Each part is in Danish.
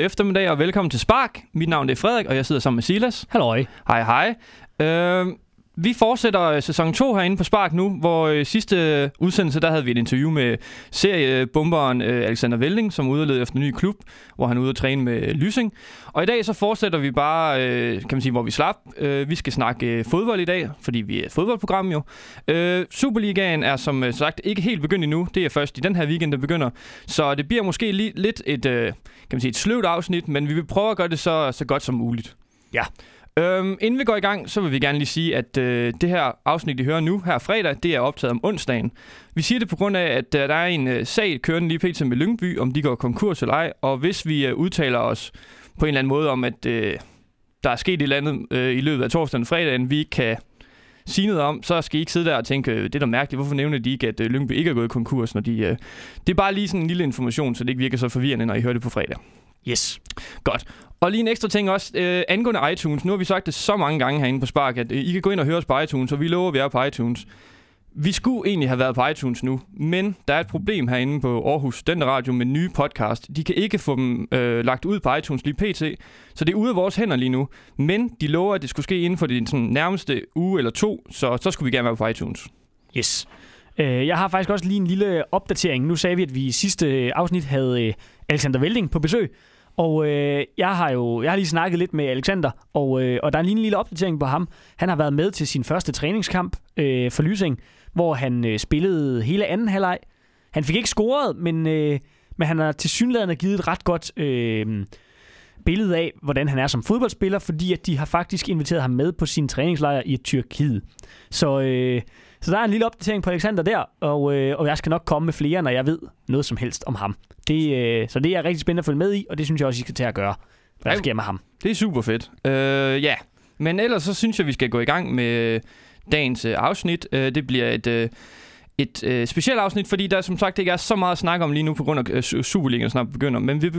God eftermiddag og velkommen til Spark. Mit navn er Frederik, og jeg sidder sammen med Silas. Halløj. Hej hej. Øh, vi fortsætter øh, sæson 2 herinde på Spark nu, hvor øh, sidste øh, udsendelse, der havde vi et interview med seriebomberen øh, Alexander Velding, som udleder efter en ny klub, hvor han er ude at træne med Lysing. Og i dag så fortsætter vi bare, øh, kan man sige, hvor vi slap. Vi skal snakke fodbold i dag, fordi vi er et fodboldprogram jo. Superligaen er som sagt ikke helt begyndt endnu. Det er først i den her weekend, der begynder. Så det bliver måske lidt et, kan man sige, et sløvt afsnit, men vi vil prøve at gøre det så, så godt som muligt. Ja. Øhm, inden vi går i gang, så vil vi gerne lige sige, at øh, det her afsnit, I hører nu her fredag, det er optaget om onsdagen. Vi siger det på grund af, at øh, der er en øh, sag kørende lige pt. med Lyngby, om de går konkurs eller ej. Og hvis vi øh, udtaler os på en eller anden måde om, at øh, der er sket et eller andet øh, i løbet af torsdagen og fredagen, vi ikke kan sige noget om, så skal I ikke sidde der og tænke, øh, det er da mærkeligt, hvorfor nævner de ikke, at øh, Lyngby ikke er gået konkurs, når de... Øh, det er bare lige sådan en lille information, så det ikke virker så forvirrende, når I hører det på fredag. Yes. Godt. Og lige en ekstra ting også, øh, angående iTunes. Nu har vi sagt det så mange gange herinde på Spark, at øh, I kan gå ind og høre os på iTunes, og vi lover, at vi er på iTunes. Vi skulle egentlig have været på iTunes nu, men der er et problem herinde på Aarhus Den Radio med nye podcast. De kan ikke få dem øh, lagt ud på iTunes lige pt, så det er ude af vores hænder lige nu. Men de lover, at det skulle ske inden for den sådan, nærmeste uge eller to, så så skulle vi gerne være på iTunes. Yes. Øh, jeg har faktisk også lige en lille opdatering. Nu sagde vi, at vi i sidste øh, afsnit havde øh, Alexander Velding på besøg, og øh, jeg har jo jeg har lige snakket lidt med Alexander, og, øh, og der er lige en lille opdatering på ham. Han har været med til sin første træningskamp øh, for Lysing, hvor han øh, spillede hele anden halvleg. Han fik ikke scoret, men, øh, men han har til synligheden givet et ret godt øh, billede af, hvordan han er som fodboldspiller, fordi at de har faktisk inviteret ham med på sin træningslejr i Tyrkiet. Så øh, så der er en lille opdatering på Alexander der, og, øh, og jeg skal nok komme med flere, når jeg ved noget som helst om ham. Det, øh, så det er rigtig spændende at følge med i, og det synes jeg også, I skal til at gøre. Hvad sker med ham? Det er super fedt. Øh, ja, men ellers så synes jeg, vi skal gå i gang med dagens øh, afsnit. Øh, det bliver et... Øh, et øh, specielt afsnit, fordi der som sagt ikke er så meget at snakke om lige nu, på grund af øh, Superligaen snart begynder. Men vi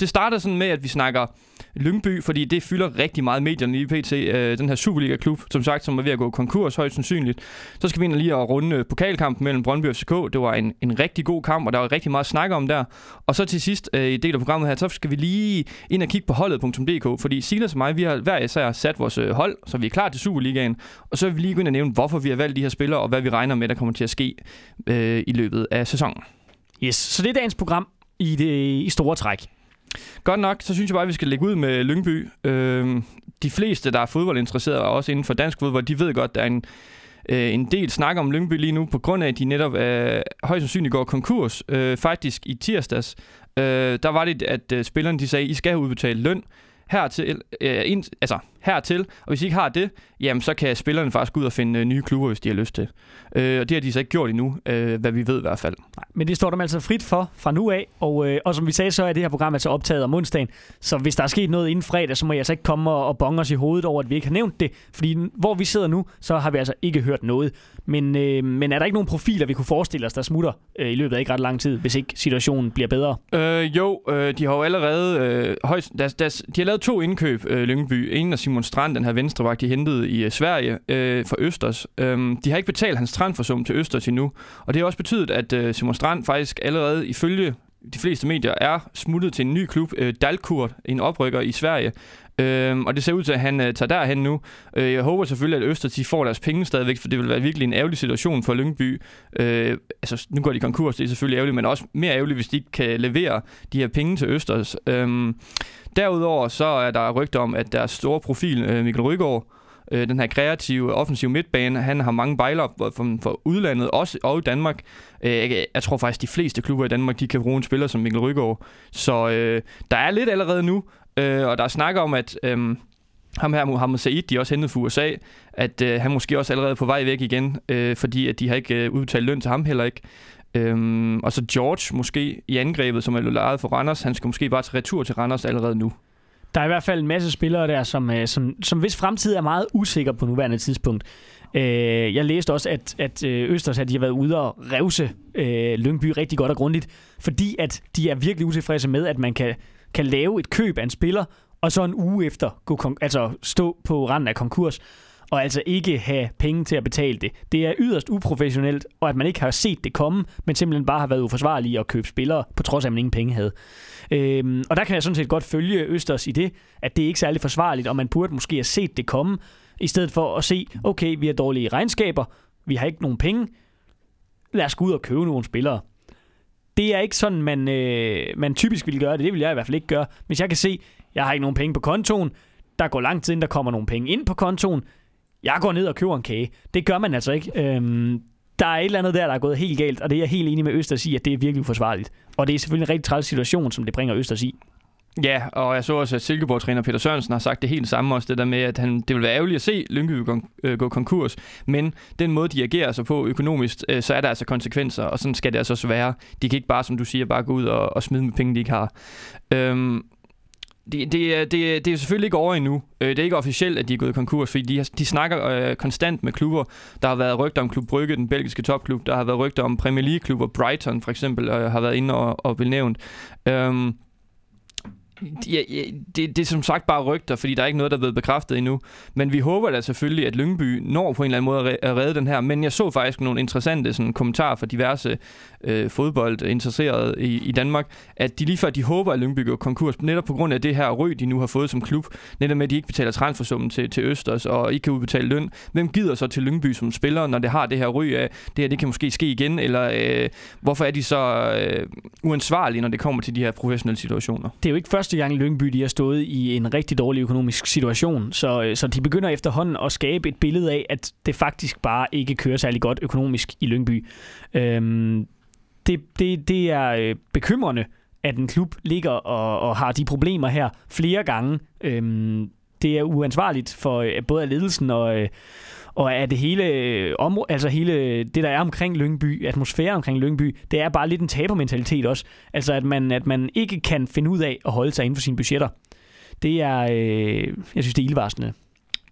det starter sådan med, at vi snakker Lyngby, fordi det fylder rigtig meget medierne i PT, øh, den her Superliga-klub, som sagt, som er ved at gå konkurs højst sandsynligt. Så skal vi ind og lige og runde øh, pokalkampen mellem Brøndby og FCK. Det var en, en rigtig god kamp, og der var rigtig meget at snakke om der. Og så til sidst øh, i del af programmet her, så skal vi lige ind og kigge på holdet.dk, fordi Silas og mig, vi har hver især sat vores øh, hold, så vi er klar til Superligaen. Og så vil vi lige gå ind og nævne, hvorfor vi har valgt de her spillere, og hvad vi regner med, der kommer til at ske øh, i løbet af sæsonen. Yes, så det er dagens program i det i store træk. Godt nok, så synes jeg bare, at vi skal lægge ud med Lyngby. Øh, de fleste, der er fodboldinteresserede, og også inden for dansk fodbold, de ved godt, at der er en, øh, en del snak om Lyngby lige nu, på grund af, at de netop øh, højst sandsynligt går konkurs. Øh, faktisk i tirsdags, øh, der var det, at øh, spillerne de sagde, I skal have udbetalt løn hertil, øh, ind, altså hertil, og hvis I ikke har det, jamen så kan spillerne faktisk gå ud og finde øh, nye klubber, hvis de har lyst til. Øh, og det har de så ikke gjort endnu, øh, hvad vi ved i hvert fald. Nej, men det står dem altså frit for fra nu af, og, øh, og som vi sagde, så er det her program altså optaget om onsdagen, så hvis der er sket noget inden fredag, så må jeg altså ikke komme og, og bonge os i hovedet over, at vi ikke har nævnt det, fordi hvor vi sidder nu, så har vi altså ikke hørt noget. Men, øh, men er der ikke nogen profiler, vi kunne forestille os, der smutter øh, i løbet af ikke ret lang tid, hvis ikke situationen bliver bedre? Øh, jo, øh, de har jo allerede øh, højst, deres, deres, de har lavet to indkøb, øh, Lyngby. En af Simon Strand, den her venstrevagt, de hentede i øh, Sverige øh, for Østers. Øhm, de har ikke betalt hans transfersum til Østers endnu, og det har også betydet, at øh, Simon Strand faktisk allerede ifølge de fleste medier er smuttet til en ny klub, øh, Dalkurd, en oprykker i Sverige. Øhm, og det ser ud til, at han øh, tager derhen nu. Øh, jeg håber selvfølgelig, at Østers de får deres penge stadigvæk, for det vil være virkelig en ærgerlig situation for Lyngby. Øh, altså, nu går de konkurs, det er selvfølgelig ærgerligt, men også mere ærgerligt, hvis de ikke kan levere de her penge til Østers. Øhm, Derudover så er der rygter om, at deres store profil, øh, Mikkel Rygaard, øh, den her kreative, offensive midtbane, han har mange bejler for, for udlandet, også og i Danmark. Øh, jeg, jeg tror faktisk, de fleste klubber i Danmark, de kan bruge en spiller som Mikkel Rygaard. Så øh, der er lidt allerede nu, øh, og der er snak om, at... Øh, ham her, Mohammed Said, de er også hentet fra USA, at øh, han måske også allerede er på vej væk igen, øh, fordi at de har ikke øh, udbetalt løn til ham heller ikke. Øhm, og så George måske i angrebet, som er lejet for Randers. Han skal måske bare til retur til Randers allerede nu. Der er i hvert fald en masse spillere der, som, øh, som, som hvis fremtid er meget usikker på nuværende tidspunkt. Øh, jeg læste også, at, at øh, Østers at de har været ude og revse øh, Lyngby rigtig godt og grundigt, fordi at de er virkelig utilfredse med, at man kan, kan lave et køb af en spiller, og så en uge efter gå altså stå på randen af konkurs. og altså ikke have penge til at betale det. Det er yderst uprofessionelt, og at man ikke har set det komme, men simpelthen bare har været uforsvarlig at købe spillere, på trods af, at man ingen penge havde. Øhm, og der kan jeg sådan set godt følge Østers i det, at det er ikke særlig forsvarligt, og man burde måske have set det komme, i stedet for at se, okay, vi har dårlige regnskaber, vi har ikke nogen penge, lad os gå ud og købe nogle spillere. Det er ikke sådan, man, øh, man typisk vil gøre det. Det vil jeg i hvert fald ikke gøre. Hvis jeg kan se, jeg har ikke nogen penge på kontoen, der går lang tid, inden der kommer nogle penge ind på kontoen, jeg går ned og køber en kage. Det gør man altså ikke. Øhm, der er et eller andet der, der er gået helt galt, og det er jeg helt enig med Østers i, at det er virkelig uforsvarligt. Og det er selvfølgelig en rigtig træls situation, som det bringer Østers i. Ja, og jeg så også, at Silkeborg-træner Peter Sørensen har sagt det helt samme også, det der med, at han, det vil være ærgerligt at se Lyngby gå, øh, gå konkurs, men den måde, de agerer sig på økonomisk, øh, så er der altså konsekvenser, og sådan skal det altså også være. De kan ikke bare, som du siger, bare gå ud og, og smide med penge, de ikke har. Øhm, det, det, det, det er selvfølgelig ikke over endnu. Øh, det er ikke officielt, at de er gået konkurs, fordi de, de snakker øh, konstant med klubber. Der har været rygter om Klub Brygge, den belgiske topklub. Der har været rygter om Premier League-klubber. Brighton for eksempel øh, har været inde og, og vil nævnt. Øhm, Ja, ja, det, det er som sagt bare rygter, fordi der er ikke noget, der er blevet bekræftet endnu. Men vi håber da selvfølgelig, at Lyngby når på en eller anden måde at redde den her. Men jeg så faktisk nogle interessante sådan, kommentarer fra diverse øh, fodboldinteresserede i, i Danmark, at de lige før de håber, at Lyngby går konkurs, netop på grund af det her røg, de nu har fået som klub, netop med, at de ikke betaler transfersummen til, til Østers og ikke kan udbetale løn. Hvem gider så til Lyngby som spiller, når det har det her røg af, det her det kan måske ske igen, eller øh, hvorfor er de så øh, uansvarlige, når det kommer til de her professionelle situationer? Det er jo ikke første gang Lyngby de har stået i en rigtig dårlig økonomisk situation, så, øh, så de begynder efterhånden at skabe et billede af, at det faktisk bare ikke kører særlig godt økonomisk i Lyngby. Øhm, det, det, det er øh, bekymrende, at en klub ligger og, og har de problemer her flere gange. Øhm, det er uansvarligt for øh, både ledelsen og, øh, og at det hele, øh, område, altså hele det, der er omkring Lyngby, atmosfæren omkring Lyngby, det er bare lidt en tabermentalitet også. Altså at man, at man ikke kan finde ud af at holde sig inden for sine budgetter. Det er, øh, jeg synes, det er ildvarslende.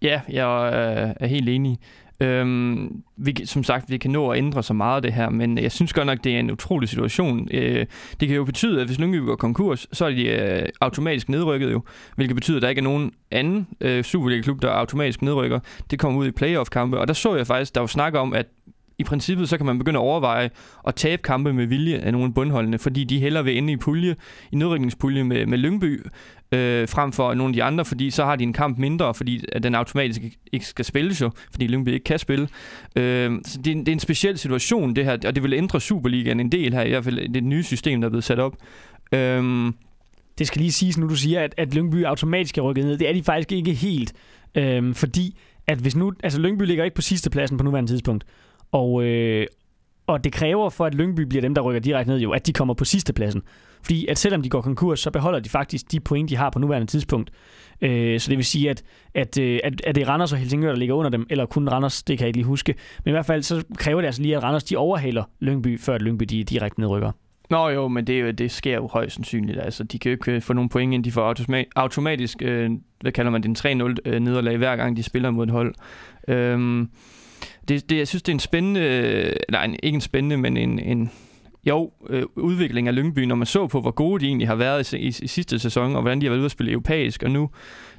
Ja, jeg øh, er helt enig. Øhm, vi, som sagt, vi kan nå at ændre så meget af det her, men jeg synes godt nok, det er en utrolig situation. Øh, det kan jo betyde, at hvis Lyngby går konkurs, så er de øh, automatisk nedrykket jo, hvilket betyder, at der ikke er nogen anden øh, Superliga-klub, der automatisk nedrykker. Det kommer ud i playoff-kampe, og der så jeg faktisk, der var snak om, at i princippet så kan man begynde at overveje at tabe kampe med vilje af nogle bundholdene, fordi de hellere vil ende i pulje, i nedrykningspulje med, med Lyngby, øh, frem for nogle af de andre, fordi så har de en kamp mindre, fordi at den automatisk ikke skal spilles jo, fordi Lyngby ikke kan spille. Øh, så det er, det er en speciel situation, det her, og det vil ændre Superligaen en del her, i hvert fald det nye system, der er blevet sat op. Øh, det skal lige siges, nu du siger, at, at Lyngby automatisk er rykket ned. Det er de faktisk ikke helt, øh, fordi at hvis nu, altså Lyngby ligger ikke på sidste pladsen på nuværende tidspunkt, og, øh, og det kræver for, at Lyngby bliver dem, der rykker direkte ned, jo, at de kommer på sidste pladsen. Fordi at selvom de går konkurs, så beholder de faktisk de point, de har på nuværende tidspunkt. Øh, så det vil sige, at, at, øh, at, at det er Randers og Helsingør, der ligger under dem, eller kun Randers, det kan jeg ikke lige huske. Men i hvert fald, så kræver det altså lige, at Randers de overhaler Lyngby, før at Lyngby de direkte nedrykker. Nå jo, men det, det sker jo højst sandsynligt. Altså, de kan jo ikke øh, få nogle point ind. De får automatisk, øh, hvad kalder man det, en 3-0 øh, nederlag hver gang, de spiller mod et hold. Øh, det, det, jeg synes, det er en spændende, øh, nej, ikke en spændende, men en, en jo, øh, udvikling af Lyngby, når man så på, hvor gode de egentlig har været i, i, i sidste sæson, og hvordan de har været ude at spille europæisk, og nu,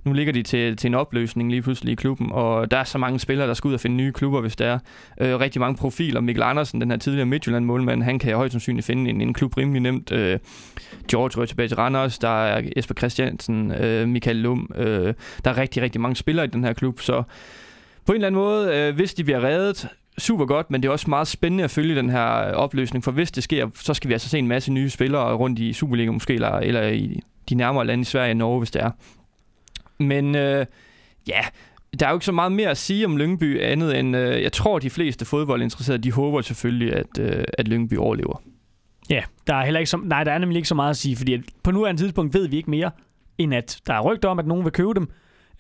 nu ligger de til, til en opløsning lige pludselig i klubben, og der er så mange spillere, der skal ud og finde nye klubber, hvis der er. Øh, rigtig mange profiler. Mikkel Andersen, den her tidligere Midtjylland-målmand, han kan højst sandsynligt finde en, en klub rimelig nemt. Øh, George røg tilbage til Randers, der er Jesper Christiansen, øh, Michael Lum. Øh, der er rigtig, rigtig mange spillere i den her klub, så på en eller anden måde, øh, hvis de bliver reddet, super godt, men det er også meget spændende at følge den her øh, opløsning, for hvis det sker, så skal vi altså se en masse nye spillere rundt i Superliga måske, eller, eller i de nærmere lande i Sverige og Norge, hvis det er. Men øh, ja, der er jo ikke så meget mere at sige om Lyngby andet end, øh, jeg tror, de fleste fodboldinteresserede, de håber selvfølgelig, at, øh, at Lyngby overlever. Ja, der er heller ikke så, nej, der er nemlig ikke så meget at sige, fordi at på nuværende tidspunkt ved vi ikke mere, end at der er rygter om, at nogen vil købe dem,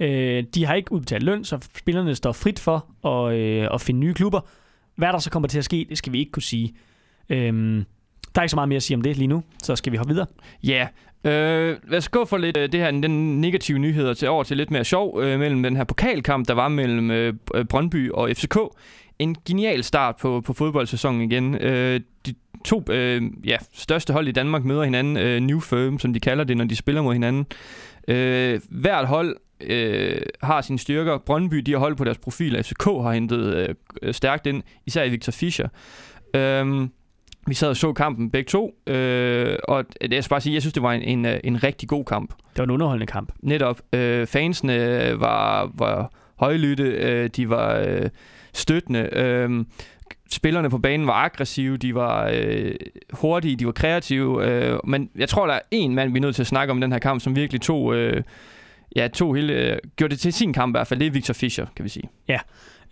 Øh, de har ikke udbetalt løn, så spillerne står frit for at, øh, at finde nye klubber. Hvad der så kommer til at ske, det skal vi ikke kunne sige. Øh, der er ikke så meget mere at sige om det lige nu, så skal vi hoppe videre. Ja, Øh, lad os gå for lidt øh, det her, den negative nyheder til over til lidt mere sjov øh, mellem den her pokalkamp, der var mellem øh, øh Brøndby og FCK. En genial start på, på fodboldsæsonen igen. Øh, de to øh, ja, største hold i Danmark møder hinanden, øh, New Firm, som de kalder det, når de spiller mod hinanden. Øh, hvert hold øh, har sine styrker. Brøndby, de har holdt på deres profil. FCK har hentet øh, stærkt ind, især i Victor Fischer. Øhm, vi sad og så kampen begge to, øh, og jeg skal bare sige, jeg synes, det var en, en, øh, en rigtig god kamp. Det var en underholdende kamp. Netop. Øh, fansene var, var højlytte, øh, de var øh, støttende. Øh, spillerne på banen var aggressive, de var øh, hurtige, de var kreative. Øh, men jeg tror, der er en mand, vi er nødt til at snakke om den her kamp, som virkelig tog, øh, ja, tog hele, øh, gjorde det til sin kamp i hvert fald. Det er Victor Fischer, kan vi sige. Ja.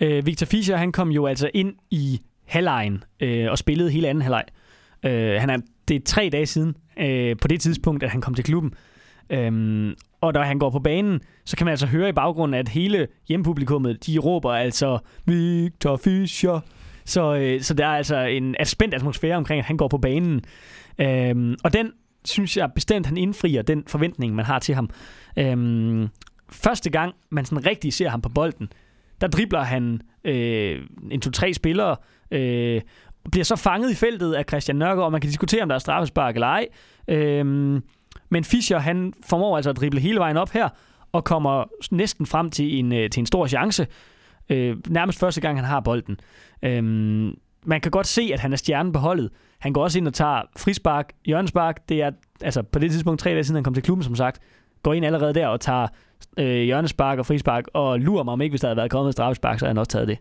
Øh, Victor Fischer, han kom jo altså ind i halvlejen øh, og spillede hele anden halvleg. Øh, han er, det er tre dage siden, øh, på det tidspunkt, at han kom til klubben. Øhm, og da han går på banen, så kan man altså høre i baggrunden, at hele hjempublikummet, de råber altså Victor Fischer. Så, øh, så der er altså en spændt atmosfære omkring, at han går på banen. Øhm, og den synes jeg bestemt, han indfrier den forventning, man har til ham. Øhm, første gang, man sådan rigtig ser ham på bolden, der dribler han øh, en to-tre spillere, øh, bliver så fanget i feltet af Christian Nørgaard, og man kan diskutere, om der er straffespark eller ej. Øhm, men Fischer, han formår altså at drible hele vejen op her, og kommer næsten frem til en, øh, til en stor chance. Øh, nærmest første gang, han har bolden. Øhm, man kan godt se, at han er stjernen på holdet. Han går også ind og tager frispark, hjørnespark. Det er altså på det tidspunkt tre dage siden, han kom til klubben, som sagt. Går ind allerede der og tager øh, hjørnespark og frispark, og lurer mig om ikke, hvis der havde været kommet et straffespark, så havde han også taget det.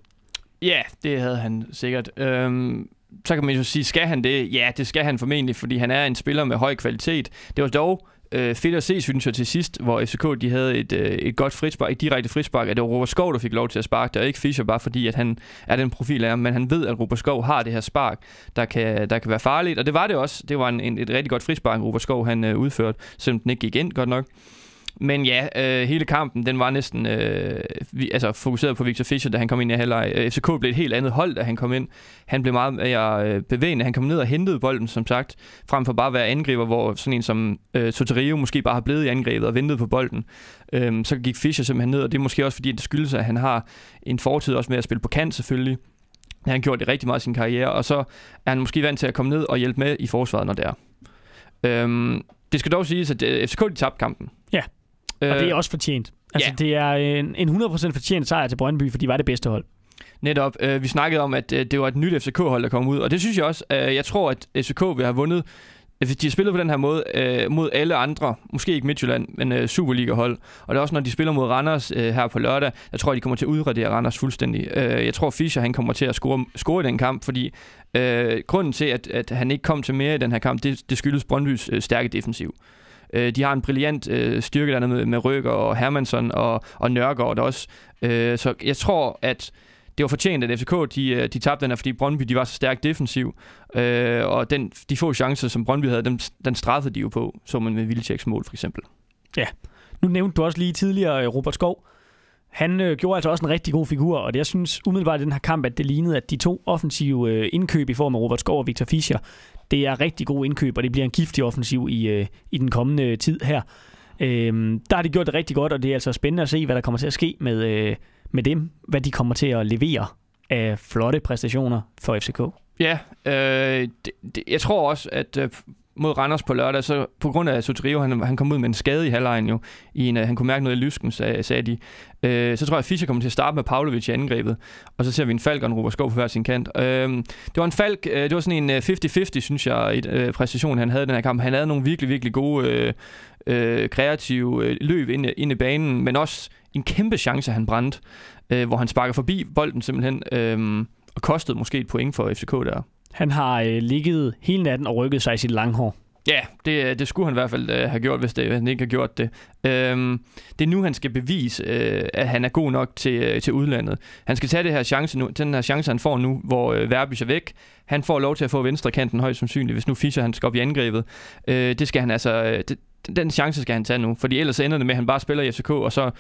Ja, det havde han sikkert. Øhm, så kan man jo sige, skal han det? Ja, det skal han formentlig, fordi han er en spiller med høj kvalitet. Det var dog øh, fedt at se, synes jeg, til sidst, hvor FCK de havde et, øh, et godt frispark, et direkte frispark, at det var Robert Skov, der fik lov til at sparke det, og ikke Fischer, bare fordi at han er den profil af men han ved, at Robert Skov har det her spark, der kan, der kan være farligt, og det var det også. Det var en, en, et rigtig godt frispark, Robert Skov han øh, udførte, selvom den ikke gik ind godt nok. Men ja, øh, hele kampen, den var næsten øh, vi, altså, fokuseret på Victor Fischer, da han kom ind i halvleg. Øh, FCK blev et helt andet hold, da han kom ind. Han blev meget mere øh, bevægende. Han kom ned og hentede bolden, som sagt, frem for bare at være angriber, hvor sådan en som øh, Soterio måske bare har blevet i angrebet og ventet på bolden. Øh, så gik Fischer simpelthen ned, og det er måske også fordi, det skyldes, at han har en fortid også med at spille på kant selvfølgelig. Han har gjort det rigtig meget i sin karriere, og så er han måske vant til at komme ned og hjælpe med i forsvaret, når det er. Øhm, det skal dog siges, at øh, FCK de tabte kampen. Ja. Og det er også fortjent. Altså, yeah. det er en, en 100% fortjent sejr til Brøndby, for de var det bedste hold. Netop. Øh, vi snakkede om, at øh, det var et nyt FCK-hold, der kom ud, og det synes jeg også. Øh, jeg tror, at FCK vil have vundet hvis de har spillet på den her måde øh, mod alle andre, måske ikke Midtjylland, men øh, Superliga-hold. Og det er også, når de spiller mod Randers øh, her på lørdag, jeg tror, de kommer til at udradere Randers fuldstændig. Øh, jeg tror, Fischer han kommer til at score, score i den kamp, fordi øh, grunden til, at, at han ikke kom til mere i den her kamp, det, det skyldes Brøndbys øh, stærke defensiv. Øh, de har en brilliant øh, styrke der med, med Røger og Hermansson og, og Nørgaard også. Øh, så jeg tror, at det var fortjent, at FCK de, øh, de tabte den her, fordi Brøndby de var så stærkt defensiv. Øh, og den, de få chancer, som Brøndby havde, dem, den straffede de jo på, så man med Vildtjeks mål for eksempel. Ja, nu nævnte du også lige tidligere øh, Robert Skov. Han øh, gjorde altså også en rigtig god figur, og det, jeg synes umiddelbart i den her kamp, at det lignede, at de to offensive øh, indkøb i form af Robert Skov og Victor Fischer, det er rigtig gode indkøb, og det bliver en giftig offensiv i, øh, i den kommende øh, tid her. Øh, der har de gjort det rigtig godt, og det er altså spændende at se, hvad der kommer til at ske med, øh, med dem, hvad de kommer til at levere af flotte præstationer for FCK. Ja, øh, det, det, jeg tror også, at øh, mod Randers på lørdag, så på grund af Soterio, han, han kom ud med en skade i halvlejen jo, i en, øh, han kunne mærke noget i lysken, sag, sagde de. Øh, så tror jeg, at Fischer kommer til at starte med Pavlovic i angrebet, og så ser vi en Falk og en Robert Skov på hver sin kant. Øh, det var en Falk, øh, det var sådan en øh, 50-50, synes jeg, i øh, præstation, han havde i den her kamp. Han havde nogle virkelig, virkelig gode øh, øh, kreative øh, løb ind, ind i banen, men også en kæmpe chance, han brændte, øh, hvor han sparker forbi bolden simpelthen, øh, og kostede måske et point for FCK der. Han har øh, ligget hele natten og rykket sig i sit langhår. Ja, det, øh, det skulle han i hvert fald øh, have gjort, hvis, det, hvis han ikke har gjort det. Øhm, det er nu, han skal bevise, øh, at han er god nok til, øh, til udlandet. Han skal tage det her chance nu, den her chance, han får nu, hvor øh, Verbis er væk. Han får lov til at få venstre kanten højst sandsynligt, hvis nu Fischer han skal op i angrebet. Øh, det skal han altså... Øh, det, den chance skal han tage nu, fordi ellers ender det med, at han bare spiller i FCK, og så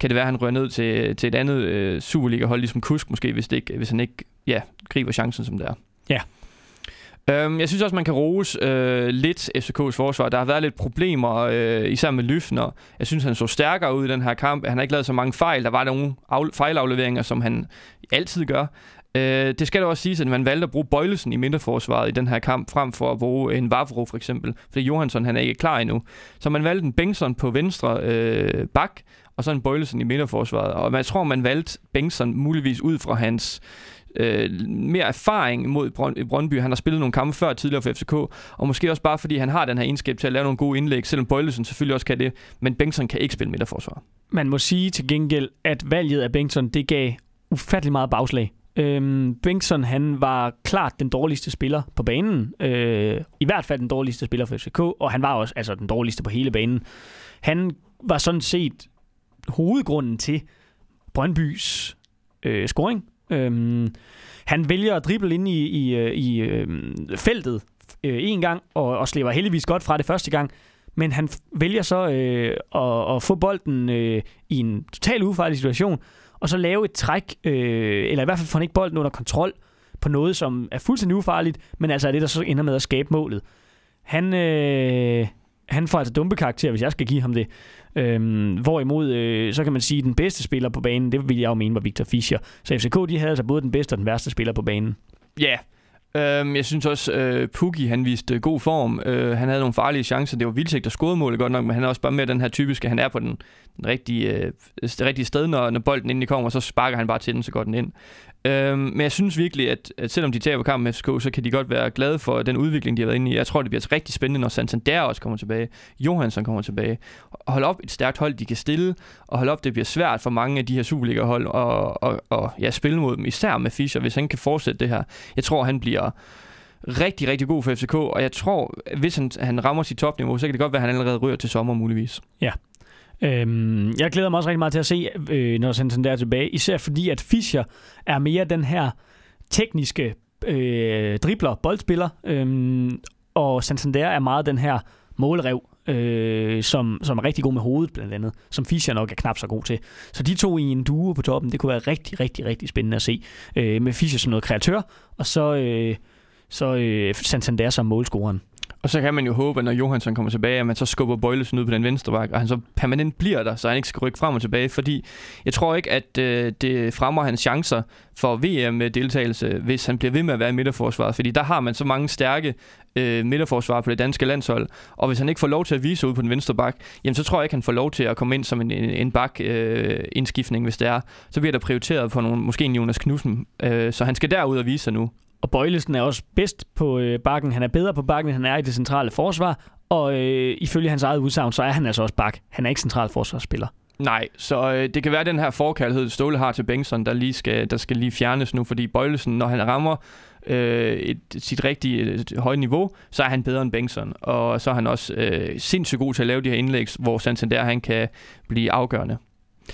kan det være, at han rører ned til, til et andet øh, Superliga-hold, ligesom Kusk måske, hvis, det ikke, hvis han ikke ja, griber chancen, som det er. Ja, Øhm, jeg synes også, man kan rose øh, lidt FCK's forsvar. Der har været lidt problemer, øh, især med Lyfner. Jeg synes, han så stærkere ud i den her kamp. Han har ikke lavet så mange fejl. Der var nogle af- fejlafleveringer, som han altid gør. Øh, det skal da også siges, at man valgte at bruge Bøjlesen i midterforsvaret i den her kamp, frem for at bruge øh, en Vavro for eksempel. Fordi Johansson han er ikke klar endnu. Så man valgte en Bengtsson på venstre øh, bak, og så en Bøjlesen i midterforsvaret. Og jeg tror, man valgte Bengtsson muligvis ud fra hans øh, mere erfaring mod Brøndby. Han har spillet nogle kampe før tidligere for FCK, og måske også bare fordi han har den her egenskab til at lave nogle gode indlæg, selvom Bøjlesen selvfølgelig også kan det, men Bengtsson kan ikke spille midterforsvar. Man må sige til gengæld, at valget af Bengtsson, det gav ufattelig meget bagslag. Øhm, Bengtsson, han var klart den dårligste spiller på banen. Øh, I hvert fald den dårligste spiller for FCK, og han var også altså, den dårligste på hele banen. Han var sådan set hovedgrunden til Brøndbys øh, scoring. Øhm, han vælger at drible ind i, i, øh, i øhm, feltet øh, en gang, og, og slipper heldigvis godt fra det første gang. Men han vælger så øh, at, at få bolden øh, i en total ufarlig situation, og så lave et træk, øh, eller i hvert fald få han ikke bolden under kontrol, på noget, som er fuldstændig ufarligt, men altså er det, der så ender med at skabe målet. Han, øh, han får altså dumpe karakter, hvis jeg skal give ham det. Øhm, hvorimod, øh, så kan man sige, at den bedste spiller på banen, det vil jeg jo mene var Victor Fischer. Så FCK, de havde altså både den bedste og den værste spiller på banen. Ja, yeah. Øhm, jeg synes også, øh, Pukki, han viste øh, god form. Øh, han havde nogle farlige chancer. Det var vildt der scorede målet godt nok, men han er også bare med den her typiske, han er på den, den rigtige, øh, rigtige sted, når, når bolden endelig kommer, så sparker han bare til den, så går den ind. Øhm, men jeg synes virkelig, at, at selvom de taber kampen med FCK, så kan de godt være glade for den udvikling, de har været inde i. Jeg tror, det bliver rigtig spændende, når Santander også kommer tilbage. Johansson kommer tilbage. Hold op et stærkt hold, de kan stille, og hold op, det bliver svært for mange af de her Superliga-hold at og, og, ja, spille mod dem, især med Fischer, hvis han kan fortsætte det her. Jeg tror, han bliver rigtig, rigtig god for FCK, og jeg tror, hvis han, han rammer sit topniveau, så kan det godt være, at han allerede ryger til sommer muligvis. Ja, Øhm, jeg glæder mig også rigtig meget til at se, øh, når Santander er tilbage. Især fordi, at Fischer er mere den her tekniske øh, dribler, boldspiller. Øh, og Santander er meget den her målrev, øh, som, som er rigtig god med hovedet blandt andet, som Fischer nok er knap så god til. Så de to i en duo på toppen, det kunne være rigtig, rigtig, rigtig spændende at se. Øh, med Fischer som noget kreatør, og så, øh, så øh, Santander som målscoren. Og så kan man jo håbe, at når Johansson kommer tilbage, at man så skubber Bøjlesen ud på den venstre bak, og han så permanent bliver der, så han ikke skal rykke frem og tilbage, fordi jeg tror ikke, at øh, det fremmer hans chancer for VM-deltagelse, øh, hvis han bliver ved med at være i midterforsvaret, fordi der har man så mange stærke øh, midterforsvarer på det danske landshold, og hvis han ikke får lov til at vise ud på den venstre bak, jamen så tror jeg ikke, han får lov til at komme ind som en, en, en bak øh, indskiftning, hvis det er. Så bliver der prioriteret på nogle, måske en Jonas Knudsen, øh, så han skal derud og vise sig nu. Og Bøjlesen er også bedst på øh, bakken. Han er bedre på bakken, end han er i det centrale forsvar. Og øh, ifølge hans eget udsagn, så er han altså også bak. Han er ikke central forsvarsspiller. Nej, så øh, det kan være den her forkærlighed, Ståle har til Bengtsson, der, lige skal, der skal lige fjernes nu, fordi Bøjlesen, når han rammer øh, et, sit rigtige et høje niveau, så er han bedre end Bengtsson. Og så er han også øh, sindssygt god til at lave de her indlæg, hvor Santander han kan blive afgørende.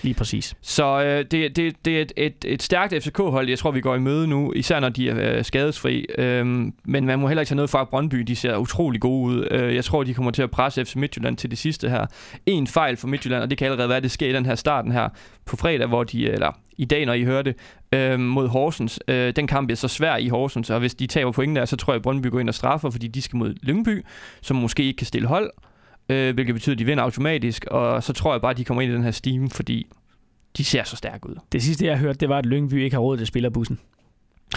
Lige præcis. Så øh, det, det, det er et, et, et stærkt FCK-hold, jeg tror, vi går i møde nu, især når de er øh, skadesfri. Øhm, men man må heller ikke tage noget fra Brøndby, de ser utrolig gode ud. Øh, jeg tror, de kommer til at presse FC Midtjylland til det sidste her. En fejl for Midtjylland, og det kan allerede være, at det sker i den her starten her på fredag, hvor de, eller i dag, når I hører det, øh, mod Horsens. Øh, den kamp bliver så svær i Horsens, og hvis de taber point der, så tror jeg, at Brøndby går ind og straffer, fordi de skal mod Lyngby, som måske ikke kan stille hold øh, hvilket betyder, at de vinder automatisk, og så tror jeg bare, at de kommer ind i den her steam, fordi de ser så stærke ud. Det sidste, jeg hørte, det var, at Lyngby ikke har råd til spillerbussen.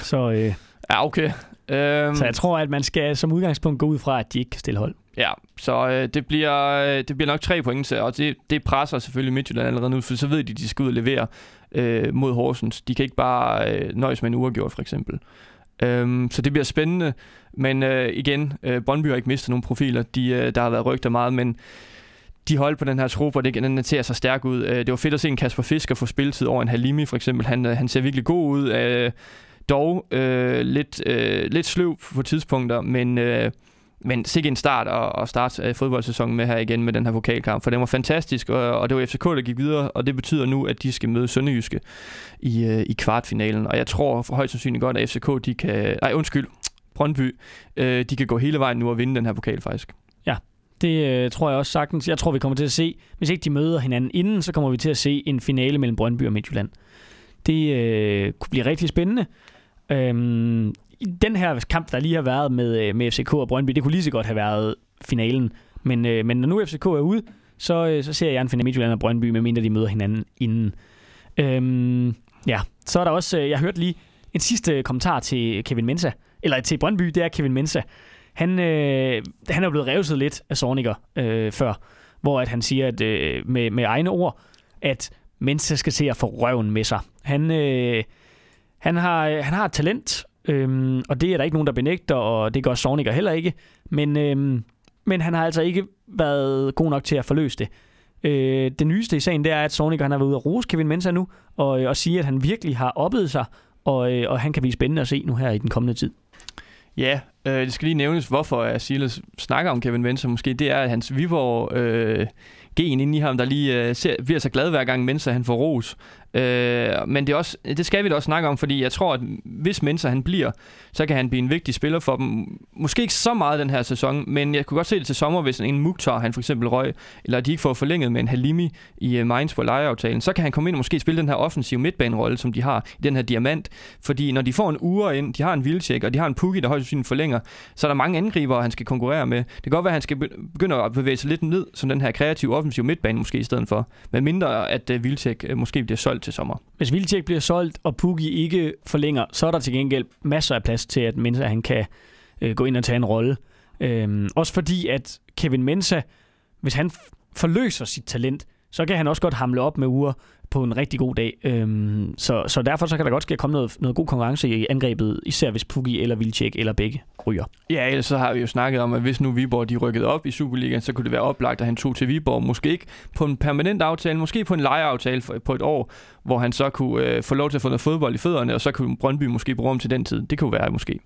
Så, øh, ja, okay. Um, så jeg tror, at man skal som udgangspunkt gå ud fra, at de ikke kan stille hold. Ja, så øh, det, bliver, øh, det bliver nok tre point til, og det, det presser selvfølgelig Midtjylland allerede nu, for så ved de, at de skal ud og levere øh, mod Horsens. De kan ikke bare øh, nøjes med en uafgjort, for eksempel. Øhm, så det bliver spændende, men øh, igen, øh, Brøndby har ikke mistet nogen profiler. De, øh, der har været rygter meget, men de hold på den her trup, og det, den ser så stærk ud. Øh, det var fedt at se en Kasper Fisker få spilletid over en Halimi, for eksempel. Han, øh, han ser virkelig god ud. Øh, dog øh, lidt, øh, lidt sløv på tidspunkter, men... Øh, men sikke en start at, at starte øh, fodboldsæsonen med her igen med den her vokalkamp, for den var fantastisk, og, og det var FCK, der gik videre, og det betyder nu, at de skal møde Sønderjyske i, øh, i kvartfinalen, og jeg tror for højst sandsynligt godt, at FCK, de kan, nej undskyld, Brøndby, øh, de kan gå hele vejen nu og vinde den her pokal faktisk. Ja, det øh, tror jeg også sagtens. Jeg tror, vi kommer til at se, hvis ikke de møder hinanden inden, så kommer vi til at se en finale mellem Brøndby og Midtjylland. Det øh, kunne blive rigtig spændende. Øhm, den her kamp, der lige har været med, øh, med FCK og Brøndby, det kunne lige så godt have været finalen. Men, øh, men når nu FCK er ude, så, øh, så ser jeg en finale Midtjylland og Brøndby, medmindre de møder hinanden inden. Øhm, ja, så er der også, øh, jeg hørte lige en sidste kommentar til Kevin Mensa, eller til Brøndby, det er Kevin Mensa. Han, øh, han er blevet revset lidt af Sorniger øh, før, hvor at han siger, at øh, med, med egne ord, at Mensa skal se at få røven med sig. Han, øh, han, har, øh, han har et talent, øh, og det er der ikke nogen, der benægter, og det gør Soniker heller ikke. Men, øhm, men han har altså ikke været god nok til at forløse det. Øh, det nyeste i sagen, det er, at Sonic han har været ude at rose Kevin Mensa nu, og, øh, og sige, at han virkelig har oppet sig, og, øh, og han kan blive spændende at se nu her i den kommende tid. Ja, øh, det skal lige nævnes, hvorfor Silas snakker om Kevin Mensa måske. Det er, at hans Viborg øh, gen inde i ham, der lige øh, ser, bliver så glad hver gang Mensa han får ros. Øh, men det, er også, det skal vi da også snakke om, fordi jeg tror, at hvis Mensa han bliver, så kan han blive en vigtig spiller for dem. Måske ikke så meget den her sæson, men jeg kunne godt se det til sommer, hvis en Mukhtar han for eksempel røg, eller de ikke får forlænget med en Halimi i uh, Mainz på lejeaftalen, så kan han komme ind og måske spille den her offensive midtbanerolle, som de har i den her diamant. Fordi når de får en uger ind, de har en Vildtjek, og de har en Pukki, der højst sandsynligt forlænger, så er der mange angriber, han skal konkurrere med. Det kan godt være, at han skal begynde at bevæge sig lidt ned, som den her kreative offensive midtbane måske i stedet for. Men mindre, at øh, uh, Vildtjek uh, øh, måske bliver solgt til sommer. Hvis Vildtjek bliver solgt, og Pukki ikke forlænger, så er der til gengæld masser af plads til, at Mensa han kan øh, gå ind og tage en rolle. Øhm, også fordi, at Kevin Mensa, hvis han forløser sit talent, så kan han også godt hamle op med uger på en rigtig god dag. Øhm, så, så derfor så kan der godt ske at komme noget, noget god konkurrence i angrebet, især hvis Pukki eller Vilcek eller begge ryger. Ja, ellers så har vi jo snakket om, at hvis nu Viborg de rykkede op i Superligaen, så kunne det være oplagt, at han tog til Viborg. Måske ikke på en permanent aftale, måske på en lejeaftale på et år, hvor han så kunne øh, få lov til at få noget fodbold i fødderne, og så kunne Brøndby måske bruge ham til den tid. Det kunne være måske.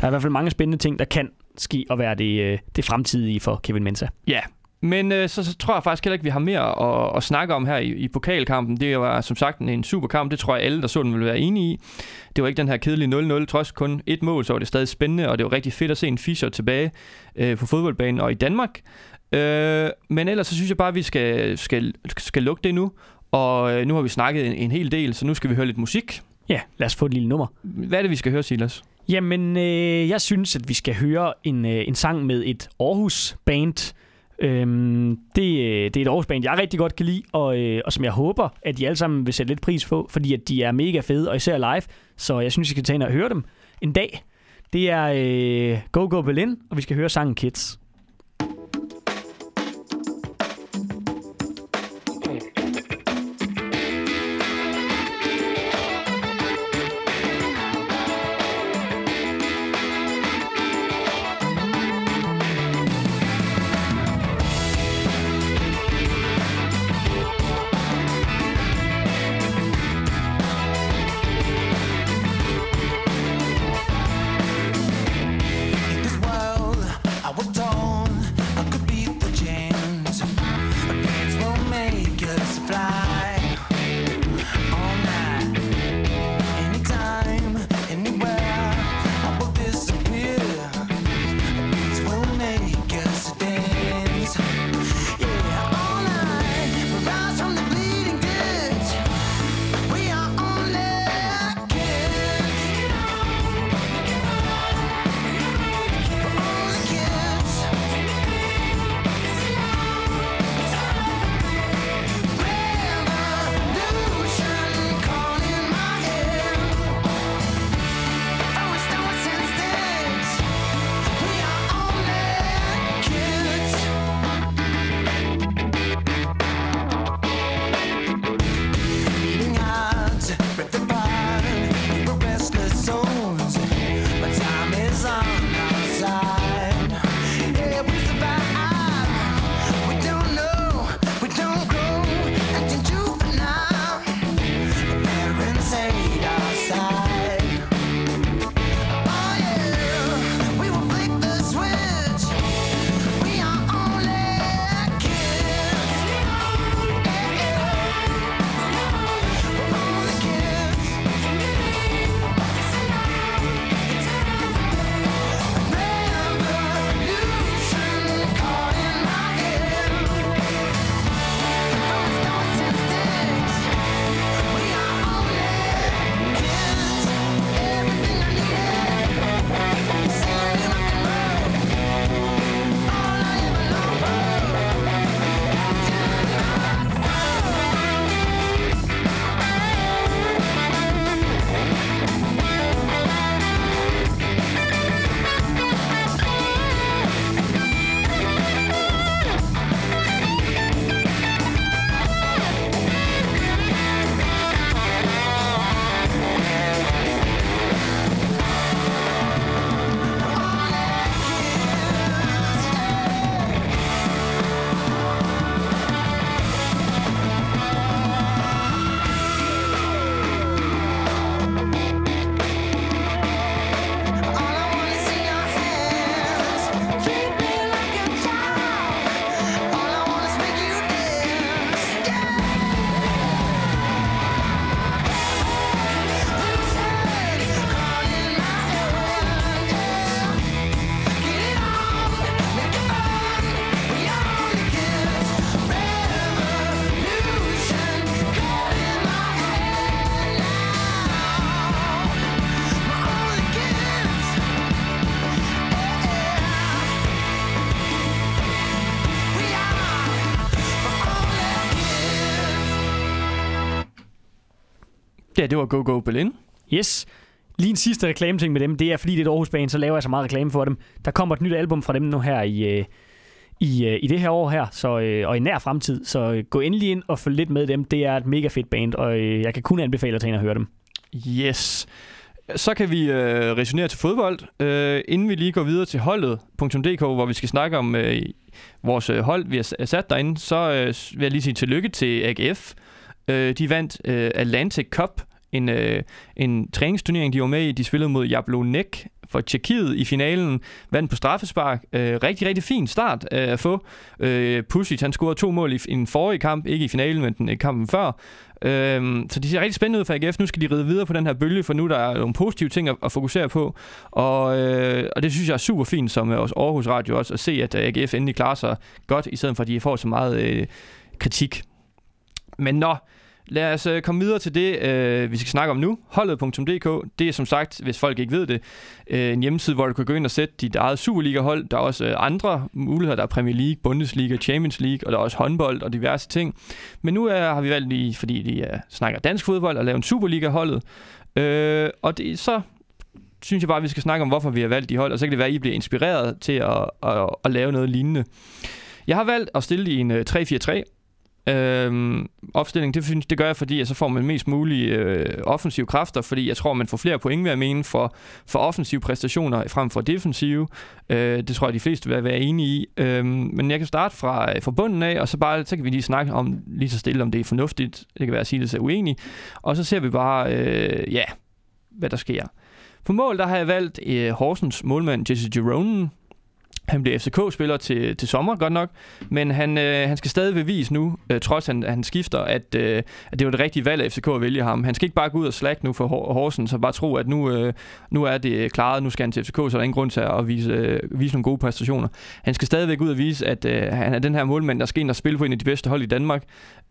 Der er i hvert fald mange spændende ting, der kan ske og være det, øh, det fremtidige for Kevin Mensa. Ja, men øh, så, så tror jeg faktisk heller ikke, vi har mere at, at snakke om her i, i pokalkampen. Det var som sagt en superkamp. Det tror jeg alle, der så den, vil være enige i. Det var ikke den her kedelige 0-0. Trods kun et mål, så var det stadig spændende, og det var rigtig fedt at se en Fischer tilbage øh, på fodboldbanen og i Danmark. Øh, men ellers så synes jeg bare, at vi skal, skal, skal lukke det nu. Og øh, nu har vi snakket en, en hel del, så nu skal vi høre lidt musik. Ja, lad os få et lille nummer. Hvad er det, vi skal høre, Silas? Jamen, øh, jeg synes, at vi skal høre en, øh, en sang med et Aarhus-band, Øhm, det, øh, det er et Aarhus band, jeg rigtig godt kan lide, og, øh, og som jeg håber, at de alle sammen vil sætte lidt pris på, fordi at de er mega fede, og især live. Så jeg synes, I skal tage ind og høre dem en dag. Det er øh, Go Go Berlin, og vi skal høre sangen Kids. Ja, det var Go Go Berlin. Yes. Lige en sidste reklame-ting med dem, det er fordi det er et Aarhus Band, så laver jeg så meget reklame for dem. Der kommer et nyt album fra dem nu her i, øh, i, øh, i det her år her, så, øh, og i nær fremtid. Så øh, gå endelig ind og følg lidt med dem. Det er et mega fedt band, og øh, jeg kan kun anbefale dig at høre dem. Yes. Så kan vi øh, resonere til fodbold, øh, inden vi lige går videre til holdet.dk, hvor vi skal snakke om øh, vores hold, vi har sat derinde. Så øh, vil jeg lige sige tillykke til AGF. Øh, de vandt øh, Atlantic Cup, en, øh, en træningsturnering, de var med i. De spillede mod Jablonek for Tjekkiet i finalen, vandt på straffespark. Øh, rigtig, rigtig fin start øh, at få. Øh, Pusic, han scorede to mål i, en forrige kamp, ikke i finalen, men den, i kampen før. Øh, så de ser rigtig spændende ud for AGF. Nu skal de ride videre på den her bølge, for nu der er nogle positive ting at, at fokusere på. Og, øh, og det synes jeg er super fint, som øh, også Aarhus Radio også, at se, at øh, AGF endelig klarer sig godt, i stedet for at de får så meget øh, kritik. Men når Lad os øh, komme videre til det, øh, vi skal snakke om nu. Holdet.dk, det er som sagt, hvis folk ikke ved det, øh, en hjemmeside, hvor du kan gå ind og sætte dit eget Superliga-hold. Der er også øh, andre muligheder. Der er Premier League, Bundesliga, Champions League, og der er også håndbold og diverse ting. Men nu er, har vi valgt lige, fordi vi øh, snakker dansk fodbold, at lave en Superliga-holdet. Øh, og det, så synes jeg bare, at vi skal snakke om, hvorfor vi har valgt de hold, og så kan det være, at I bliver inspireret til at, at, at, at lave noget lignende. Jeg har valgt at stille i en øh, 3-4-3, Øhm, opstilling, det, det gør jeg, fordi så får man mest mulige øh, offensive kræfter, fordi jeg tror, man får flere point, ved at mene, for, for offensive præstationer frem for defensive. Øh, det tror jeg, de fleste vil være enige i. Øhm, men jeg kan starte fra, øh, fra bunden af, og så, bare, så kan vi lige snakke om lige så stille, om det er fornuftigt. Det kan være at sige, at det er uenig. Og så ser vi bare, øh, ja, hvad der sker. På mål, der har jeg valgt øh, Horsens målmand Jesse Gironen, han bliver FCK-spiller til, til sommer, godt nok, men han, øh, han skal stadig bevise nu, øh, trods han, han skifter, at, øh, at det var det rigtige valg af FCK at vælge ham. Han skal ikke bare gå ud og slack nu for Horsens, og bare tro, at nu, øh, nu er det klaret, nu skal han til FCK, så der er ingen grund til at vise, øh, vise nogle gode præstationer. Han skal stadigvæk ud og vise, at øh, han er den her målmand, der skal ind og spille på en af de bedste hold i Danmark,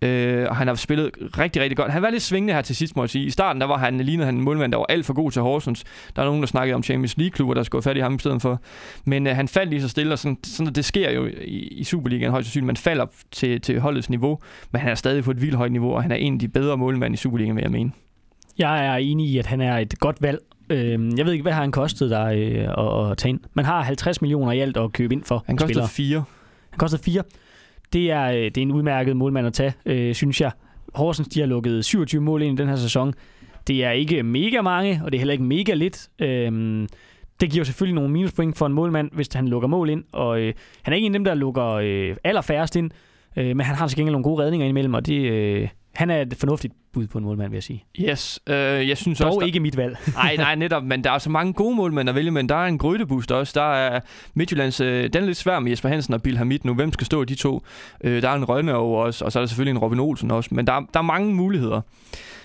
øh, og han har spillet rigtig, rigtig godt. Han var lidt svingende her til sidst, må jeg sige. I starten, der var han, lignede han en målmand, der var alt for god til Horsens. Der er nogen, der snakkede om Champions League-klubber, der skulle fat i ham i stedet for. Men øh, han faldt lige så stille, og sådan, sådan at det sker jo i, i Superligaen højst sandsynligt. Man falder til, til holdets niveau, men han er stadig på et vildt højt niveau, og han er en af de bedre målmænd i Superligaen, vil jeg mene. Jeg er enig i, at han er et godt valg. Øhm, jeg ved ikke, hvad har han kostet dig øh, at tage ind? Man har 50 millioner i alt at købe ind for Han koster fire. Han koster fire. Det er, øh, det er en udmærket målmand at tage, øh, synes jeg. Horsens de har lukket 27 mål ind i den her sæson. Det er ikke mega mange, og det er heller ikke mega lidt. Øhm, det giver selvfølgelig nogle minuspoint for en målmand, hvis han lukker mål ind. Og øh, han er ikke en af dem, der lukker øh, allerfærrest ind. Øh, men han har til nogle gode redninger imellem, og det, øh, han er et fornuftigt bud på en målmand, vil jeg sige. Yes, øh, jeg synes Dog også... Der... ikke mit valg. nej, nej, netop, men der er så mange gode målmænd at vælge, men der er en grødeboost også. Der er Midtjyllands... Øh, den er lidt svær med Jesper Hansen og Bill Hamid nu. Hvem skal stå de to? Øh, der er en Rønne også, og så er der selvfølgelig en Robin Olsen også. Men der, der er mange muligheder.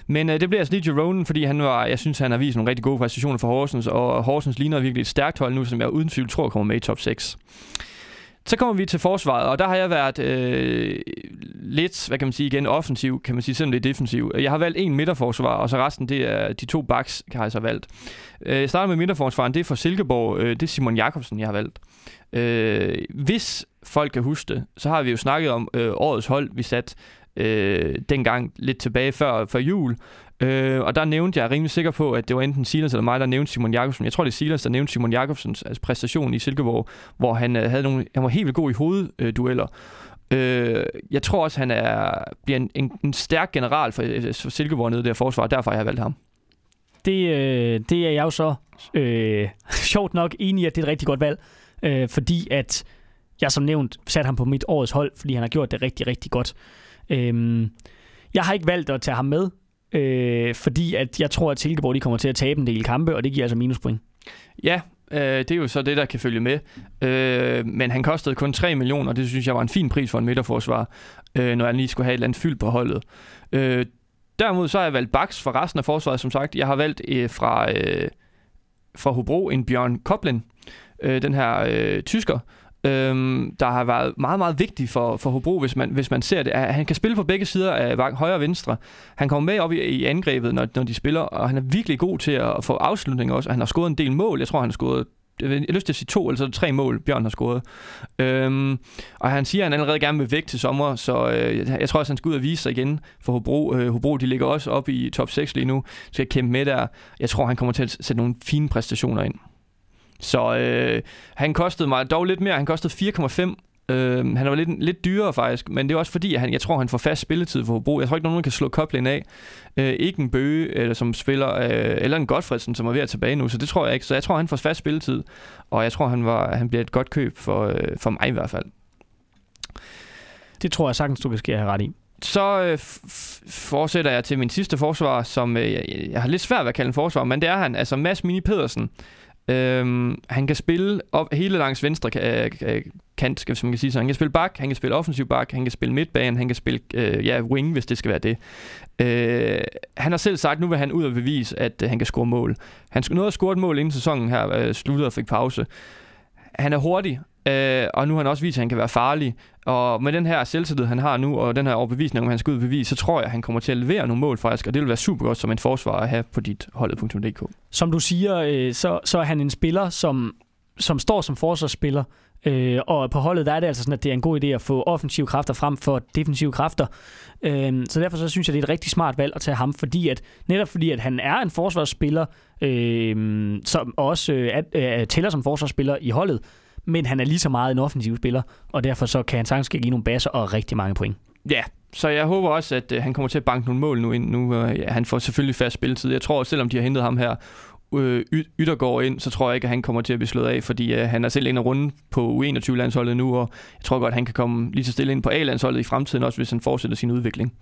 Men øh, det bliver altså lige Jeronen, fordi han var, jeg synes, han har vist nogle rigtig gode præstationer for Horsens, og Horsens ligner virkelig et stærkt hold nu, som jeg uden tvivl tror kommer med i top 6. Så kommer vi til forsvaret, og der har jeg været øh, lidt, hvad kan man sige igen, offensiv, kan man sige, selvom det er defensiv. Jeg har valgt en midterforsvar, og så resten, det er de to backs, har jeg så valgt. Øh, jeg starter med midterforsvaren, det er fra Silkeborg, øh, det er Simon Jakobsen, jeg har valgt. Øh, hvis folk kan huske det, så har vi jo snakket om øh, årets hold, vi satte øh, dengang lidt tilbage før, før jul. Øh, og der nævnte jeg, er rimelig sikker på, at det var enten Silas eller mig, der nævnte Simon Jakobsen. Jeg tror, det er Silas, der nævnte Simon Jakobsens altså præstation i Silkeborg, hvor han, øh, havde nogle, han var helt vildt god i hoveddueller. Øh, jeg tror også, han er, bliver en, en, en stærk general for, øh, for Silkeborg nede i det her forsvar, og derfor har jeg valgt ham. Det, øh, det er jeg jo så øh, sjovt nok enig i, at det er et rigtig godt valg, øh, fordi at jeg som nævnt satte ham på mit årets hold, fordi han har gjort det rigtig, rigtig godt. Øh, jeg har ikke valgt at tage ham med, øh, fordi at jeg tror, at Silkeborg de kommer til at tabe en del kampe, og det giver altså minuspoint. Ja, øh, det er jo så det, der kan følge med. Øh, men han kostede kun 3 millioner, og det synes jeg var en fin pris for en midterforsvar, øh, når han lige skulle have et eller andet fyld på holdet. Øh, derimod så har jeg valgt Bax for resten af forsvaret, som sagt. Jeg har valgt øh, fra, øh, fra Hobro en Bjørn Koblin, øh, den her øh, tysker, øhm, der har været meget, meget vigtig for, for Hobro, hvis man, hvis man ser det. Han kan spille på begge sider af højre og venstre. Han kommer med op i, i angrebet, når, når de spiller, og han er virkelig god til at få afslutninger også. Han har scoret en del mål. Jeg tror, han har scoret jeg har lyst til at sige to, eller så tre mål, Bjørn har scoret. Øhm, og han siger, at han allerede gerne vil væk til sommer, så øh, jeg tror også, han skal ud og vise sig igen for Hobro. Øh, Hobro, de ligger også op i top 6 lige nu, skal kæmpe med der. Jeg tror, han kommer til at sætte nogle fine præstationer ind. Så øh, han kostede mig dog lidt mere. Han kostede 4,5 Øh, han var lidt, lidt dyrere faktisk, men det er også fordi, at han, jeg tror, han får fast spilletid for Hobro. Jeg tror ikke, nogen kan slå koblingen af. Øh, ikke en Bøge, eller, som spiller, øh, eller en Godfredsen, som er ved at tilbage nu, så det tror jeg ikke. Så jeg tror, han får fast spilletid, og jeg tror, han, var, han bliver et godt køb for, øh, for mig i hvert fald. Det tror jeg sagtens, du kan skære ret i. Så øh, fortsætter jeg til min sidste forsvar, som øh, jeg, jeg har lidt svært ved at kalde en forsvar, men det er han, altså Mads Mini Pedersen. Øhm, han kan spille op hele langs venstre øh, øh, kant, skal man kan sige så. Han kan spille bak, han kan spille offensiv bak, han kan spille midtbane, han kan spille øh, ja, wing, hvis det skal være det. Øh, han har selv sagt, nu vil han ud og bevise, at øh, han kan score mål. Han nåede at score et mål inden sæsonen her øh, sluttede og fik pause. Han er hurtig, øh, og nu har han også vist, at han kan være farlig. Og med den her selvtillid, han har nu, og den her overbevisning, om han skal ud bevise, så tror jeg, at han kommer til at levere nogle mål faktisk, og det vil være super godt som en forsvar at have på dit holdet.dk. Som du siger, øh, så, så er han en spiller, som, som står som forsvarsspiller, Øh, og på holdet der er det altså sådan, at det er en god idé at få offensive kræfter frem for defensive kræfter. Øh, så derfor så synes jeg, det er et rigtig smart valg at tage ham, fordi at, netop fordi at han er en forsvarsspiller, øh, som også øh, at, øh, tæller som forsvarsspiller i holdet, men han er lige så meget en offensiv spiller, og derfor så kan han sagtens give nogle baser og rigtig mange point. Ja, så jeg håber også, at øh, han kommer til at banke nogle mål nu ind. Nu, øh, ja, han får selvfølgelig fast spilletid. Jeg tror, selvom de har hentet ham her øh, Yttergaard ind, så tror jeg ikke, at han kommer til at blive slået af, fordi øh, han er selv en runde på U21-landsholdet nu, og jeg tror godt, at han kan komme lige så stille ind på A-landsholdet i fremtiden, også hvis han fortsætter sin udvikling.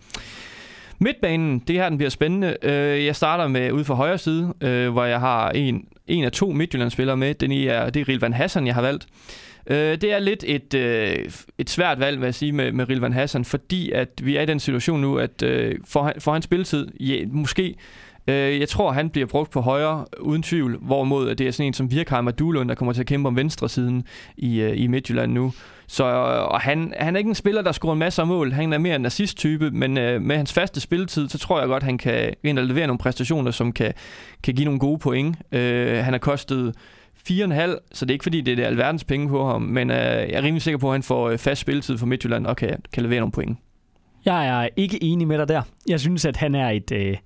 Midtbanen, det her den bliver spændende. Øh, jeg starter med ude for højre side, øh, hvor jeg har en, en af to Midtjyllandsspillere med. Den er, det er Rilvan Hassan, jeg har valgt. Øh, det er lidt et, øh, et svært valg, vil jeg sige, med, med Rilvan Hassan, fordi at vi er i den situation nu, at for, for hans spilletid, ja, måske Øh, jeg tror, han bliver brugt på højre, uden tvivl, hvorimod det er sådan en som Virkheim og Duelund, der kommer til at kæmpe om venstre siden i, øh, i Midtjylland nu. Så øh, og han, han er ikke en spiller, der scorer en masse af mål. Han er mere en nazist-type, men øh, med hans faste spilletid, så tror jeg godt, han kan ind og levere nogle præstationer, som kan, kan give nogle gode point. Øh, han har kostet 4,5, så det er ikke fordi, det er alverdens penge på ham, men øh, jeg er rimelig sikker på, at han får øh, fast spilletid for Midtjylland og kan, kan levere nogle point. Jeg er ikke enig med dig der. Jeg synes, at han er et... Øh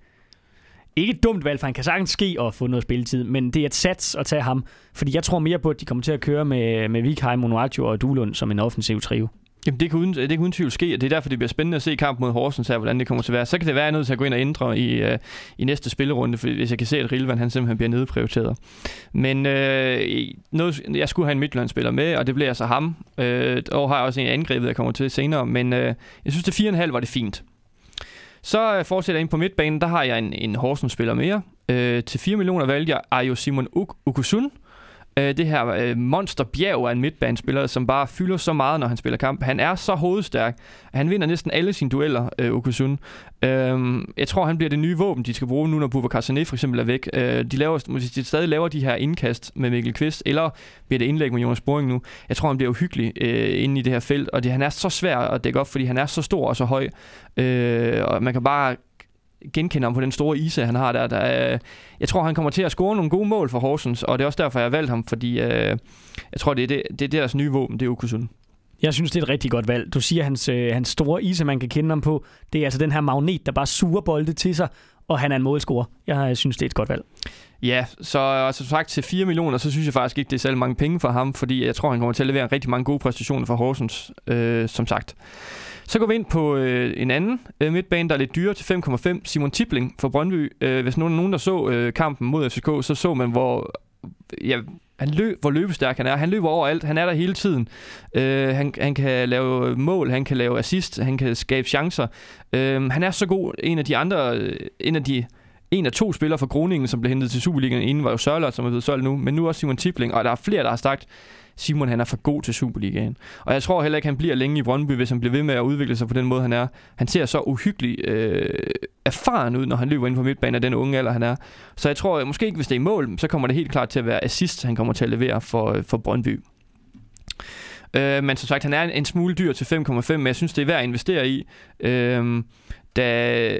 ikke et dumt valg, for han kan sagtens ske at få noget spilletid, men det er et sats at tage ham, fordi jeg tror mere på, at de kommer til at køre med, med Vikheim, Monuaccio og Dulund som en offensiv trio. Jamen, det kan, uden, det kan uden tvivl ske, og det er derfor, det bliver spændende at se kamp mod Horsens her, hvordan det kommer til at være. Så kan det være, at jeg er nødt til at gå ind og ændre i, uh, i næste spillerunde, for hvis jeg kan se, at Rilvan han simpelthen bliver nedprioriteret. Men uh, noget, jeg skulle have en Midtjylland-spiller med, og det bliver så ham. Uh, og har jeg også en angrebet, jeg kommer til senere, men uh, jeg synes, det 4,5 var det fint. Så øh, fortsætter jeg ind på midtbanen. Der har jeg en, en Horsens-spiller mere. Øh, til 4 millioner valgte jeg Ayo Simon Ukusun. Øh, det her øh, monster bjerg af en midtbanespiller, som bare fylder så meget, når han spiller kamp. Han er så hovedstærk. Han vinder næsten alle sine dueller, øh, Okusun. Øh, jeg tror, han bliver det nye våben, de skal bruge nu, når Bubakar Sané for eksempel er væk. Øh, de, laver, hvis de stadig laver de her indkast med Mikkel Kvist, eller bliver det indlæg med Jonas Boring nu, jeg tror, han bliver uhyggelig øh, inde i det her felt, og det, han er så svær at dække op, fordi han er så stor og så høj. Øh, og man kan bare genkende ham på den store ise, han har der. der er, jeg tror, han kommer til at score nogle gode mål for Horsens, og det er også derfor, jeg har valgt ham, fordi øh, jeg tror, det er, det, det er deres nye våben, det er Okusun. Jeg synes, det er et rigtig godt valg. Du siger, hans, øh, hans store ise, man kan kende ham på, det er altså den her magnet, der bare suger bolde til sig, og han er en målscorer. Jeg synes, det er et godt valg. Ja, så altså, sagt til 4 millioner, så synes jeg faktisk ikke, det er særlig mange penge for ham, fordi jeg tror, han kommer til at levere rigtig mange gode præstationer for Horsens, øh, som sagt. Så går vi ind på øh, en anden øh, midtbane, der er lidt dyrere til 5,5. Simon Tibling fra Brøndby. Øh, hvis nogen, nogen der så øh, kampen mod FCK, så så man, hvor, ja, han løb, hvor løbestærk han er. Han løber overalt. Han er der hele tiden. Øh, han, han kan lave mål, han kan lave assist, han kan skabe chancer. Øh, han er så god. En af de andre, øh, en af de en af to spillere fra Groningen, som blev hentet til Superligaen. Inden var jo Sørlert, som er blevet solgt nu, men nu også Simon Tibling, og der er flere, der har sagt, Simon han er for god til Superligaen. Og jeg tror heller ikke, han bliver længe i Brøndby, hvis han bliver ved med at udvikle sig på den måde, han er. Han ser så uhyggelig øh, erfaren ud, når han løber ind på midtbanen af den unge alder, han er. Så jeg tror, måske ikke, hvis det er i mål, så kommer det helt klart til at være assist, han kommer til at levere for, øh, for Brøndby. Øh, men som sagt, han er en, en smule dyr til 5,5, men jeg synes, det er værd at investere i. Øh, da,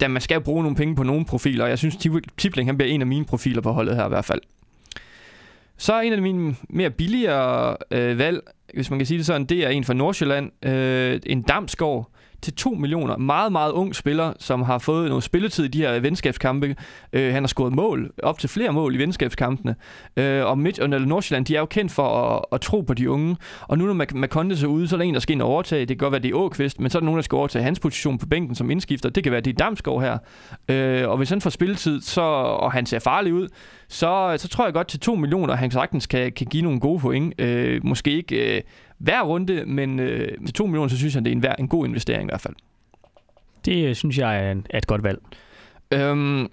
da man skal bruge nogle penge på nogle profiler, og jeg synes, Tibling han bliver en af mine profiler på holdet her i hvert fald. Så er en af mine mere billigere øh, valg, hvis man kan sige det sådan, det er en fra Nordsjælland, øh, en Damsgaard, til 2 millioner. Meget, meget ung spiller, som har fået noget spilletid i de her venskabskampe. Øh, han har scoret mål, op til flere mål i venskabskampene. Øh, og Midt og Nordsjælland, de er jo kendt for at, at tro på de unge. Og nu når McConde er ude, så er der en, der skal ind og overtage. Det kan godt være, det er Åkvist, men så er der nogen, der skal overtage hans position på bænken som indskifter. Det kan være, det er Damsgaard her. Øh, og hvis han får spilletid, så, og han ser farlig ud, så, så tror jeg godt til 2 millioner, han sagtens kan, kan give nogle gode point. Øh, måske ikke... Øh, hver runde, men øh, til 2 millioner, så synes jeg, det er en, en god investering i hvert fald. Det øh, synes jeg er, er et godt valg. Øhm,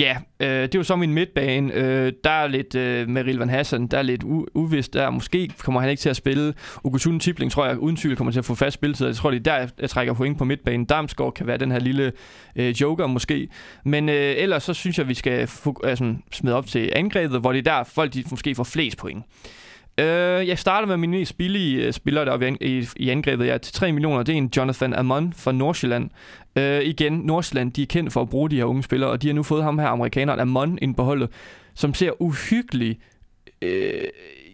ja, øh, det er jo så min midtbane. Øh, der er lidt øh, med Rilvan Hassan, der er lidt u- uvist der. Måske kommer han ikke til at spille. Ugusun Tipling tror jeg uden tvivl kommer til at få fast spilletid. Jeg tror, det er der, jeg trækker point på midtbanen. Damsgaard kan være den her lille øh, joker måske. Men øh, ellers så synes jeg, vi skal altså, smide op til angrebet, hvor det er der, folk de måske får flest point. Øh, jeg starter med min mest billige øh, spiller der i, i, angrebet. angrebet. er til 3 millioner. Det er en Jonathan Amon fra Nordsjælland. Øh, igen, Nordsjælland, de er kendt for at bruge de her unge spillere, og de har nu fået ham her, amerikaneren Amon, ind på holdet, som ser uhyggelig øh,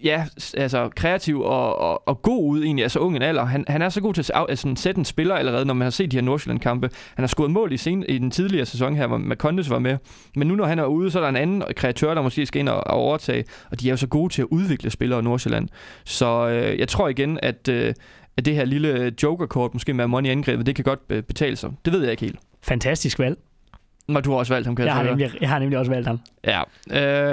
ja, altså kreativ og, og, og god ud egentlig, altså ung en alder. Han, han er så god til at altså, sætte en spiller allerede, når man har set de her Nordsjælland-kampe. Han har scoret mål i, sen, i den tidligere sæson her, hvor Macondes var med. Men nu når han er ude, så er der en anden kreatør, der måske skal ind og, og overtage. Og de er jo så gode til at udvikle spillere i Nordsjælland. Så øh, jeg tror igen, at, øh, at det her lille joker-kort, måske med money angrebet, det kan godt øh, betale sig. Det ved jeg ikke helt. Fantastisk valg. Og du har også valgt ham, kan jeg, jeg har nemlig, Jeg har nemlig også valgt ham. Ja.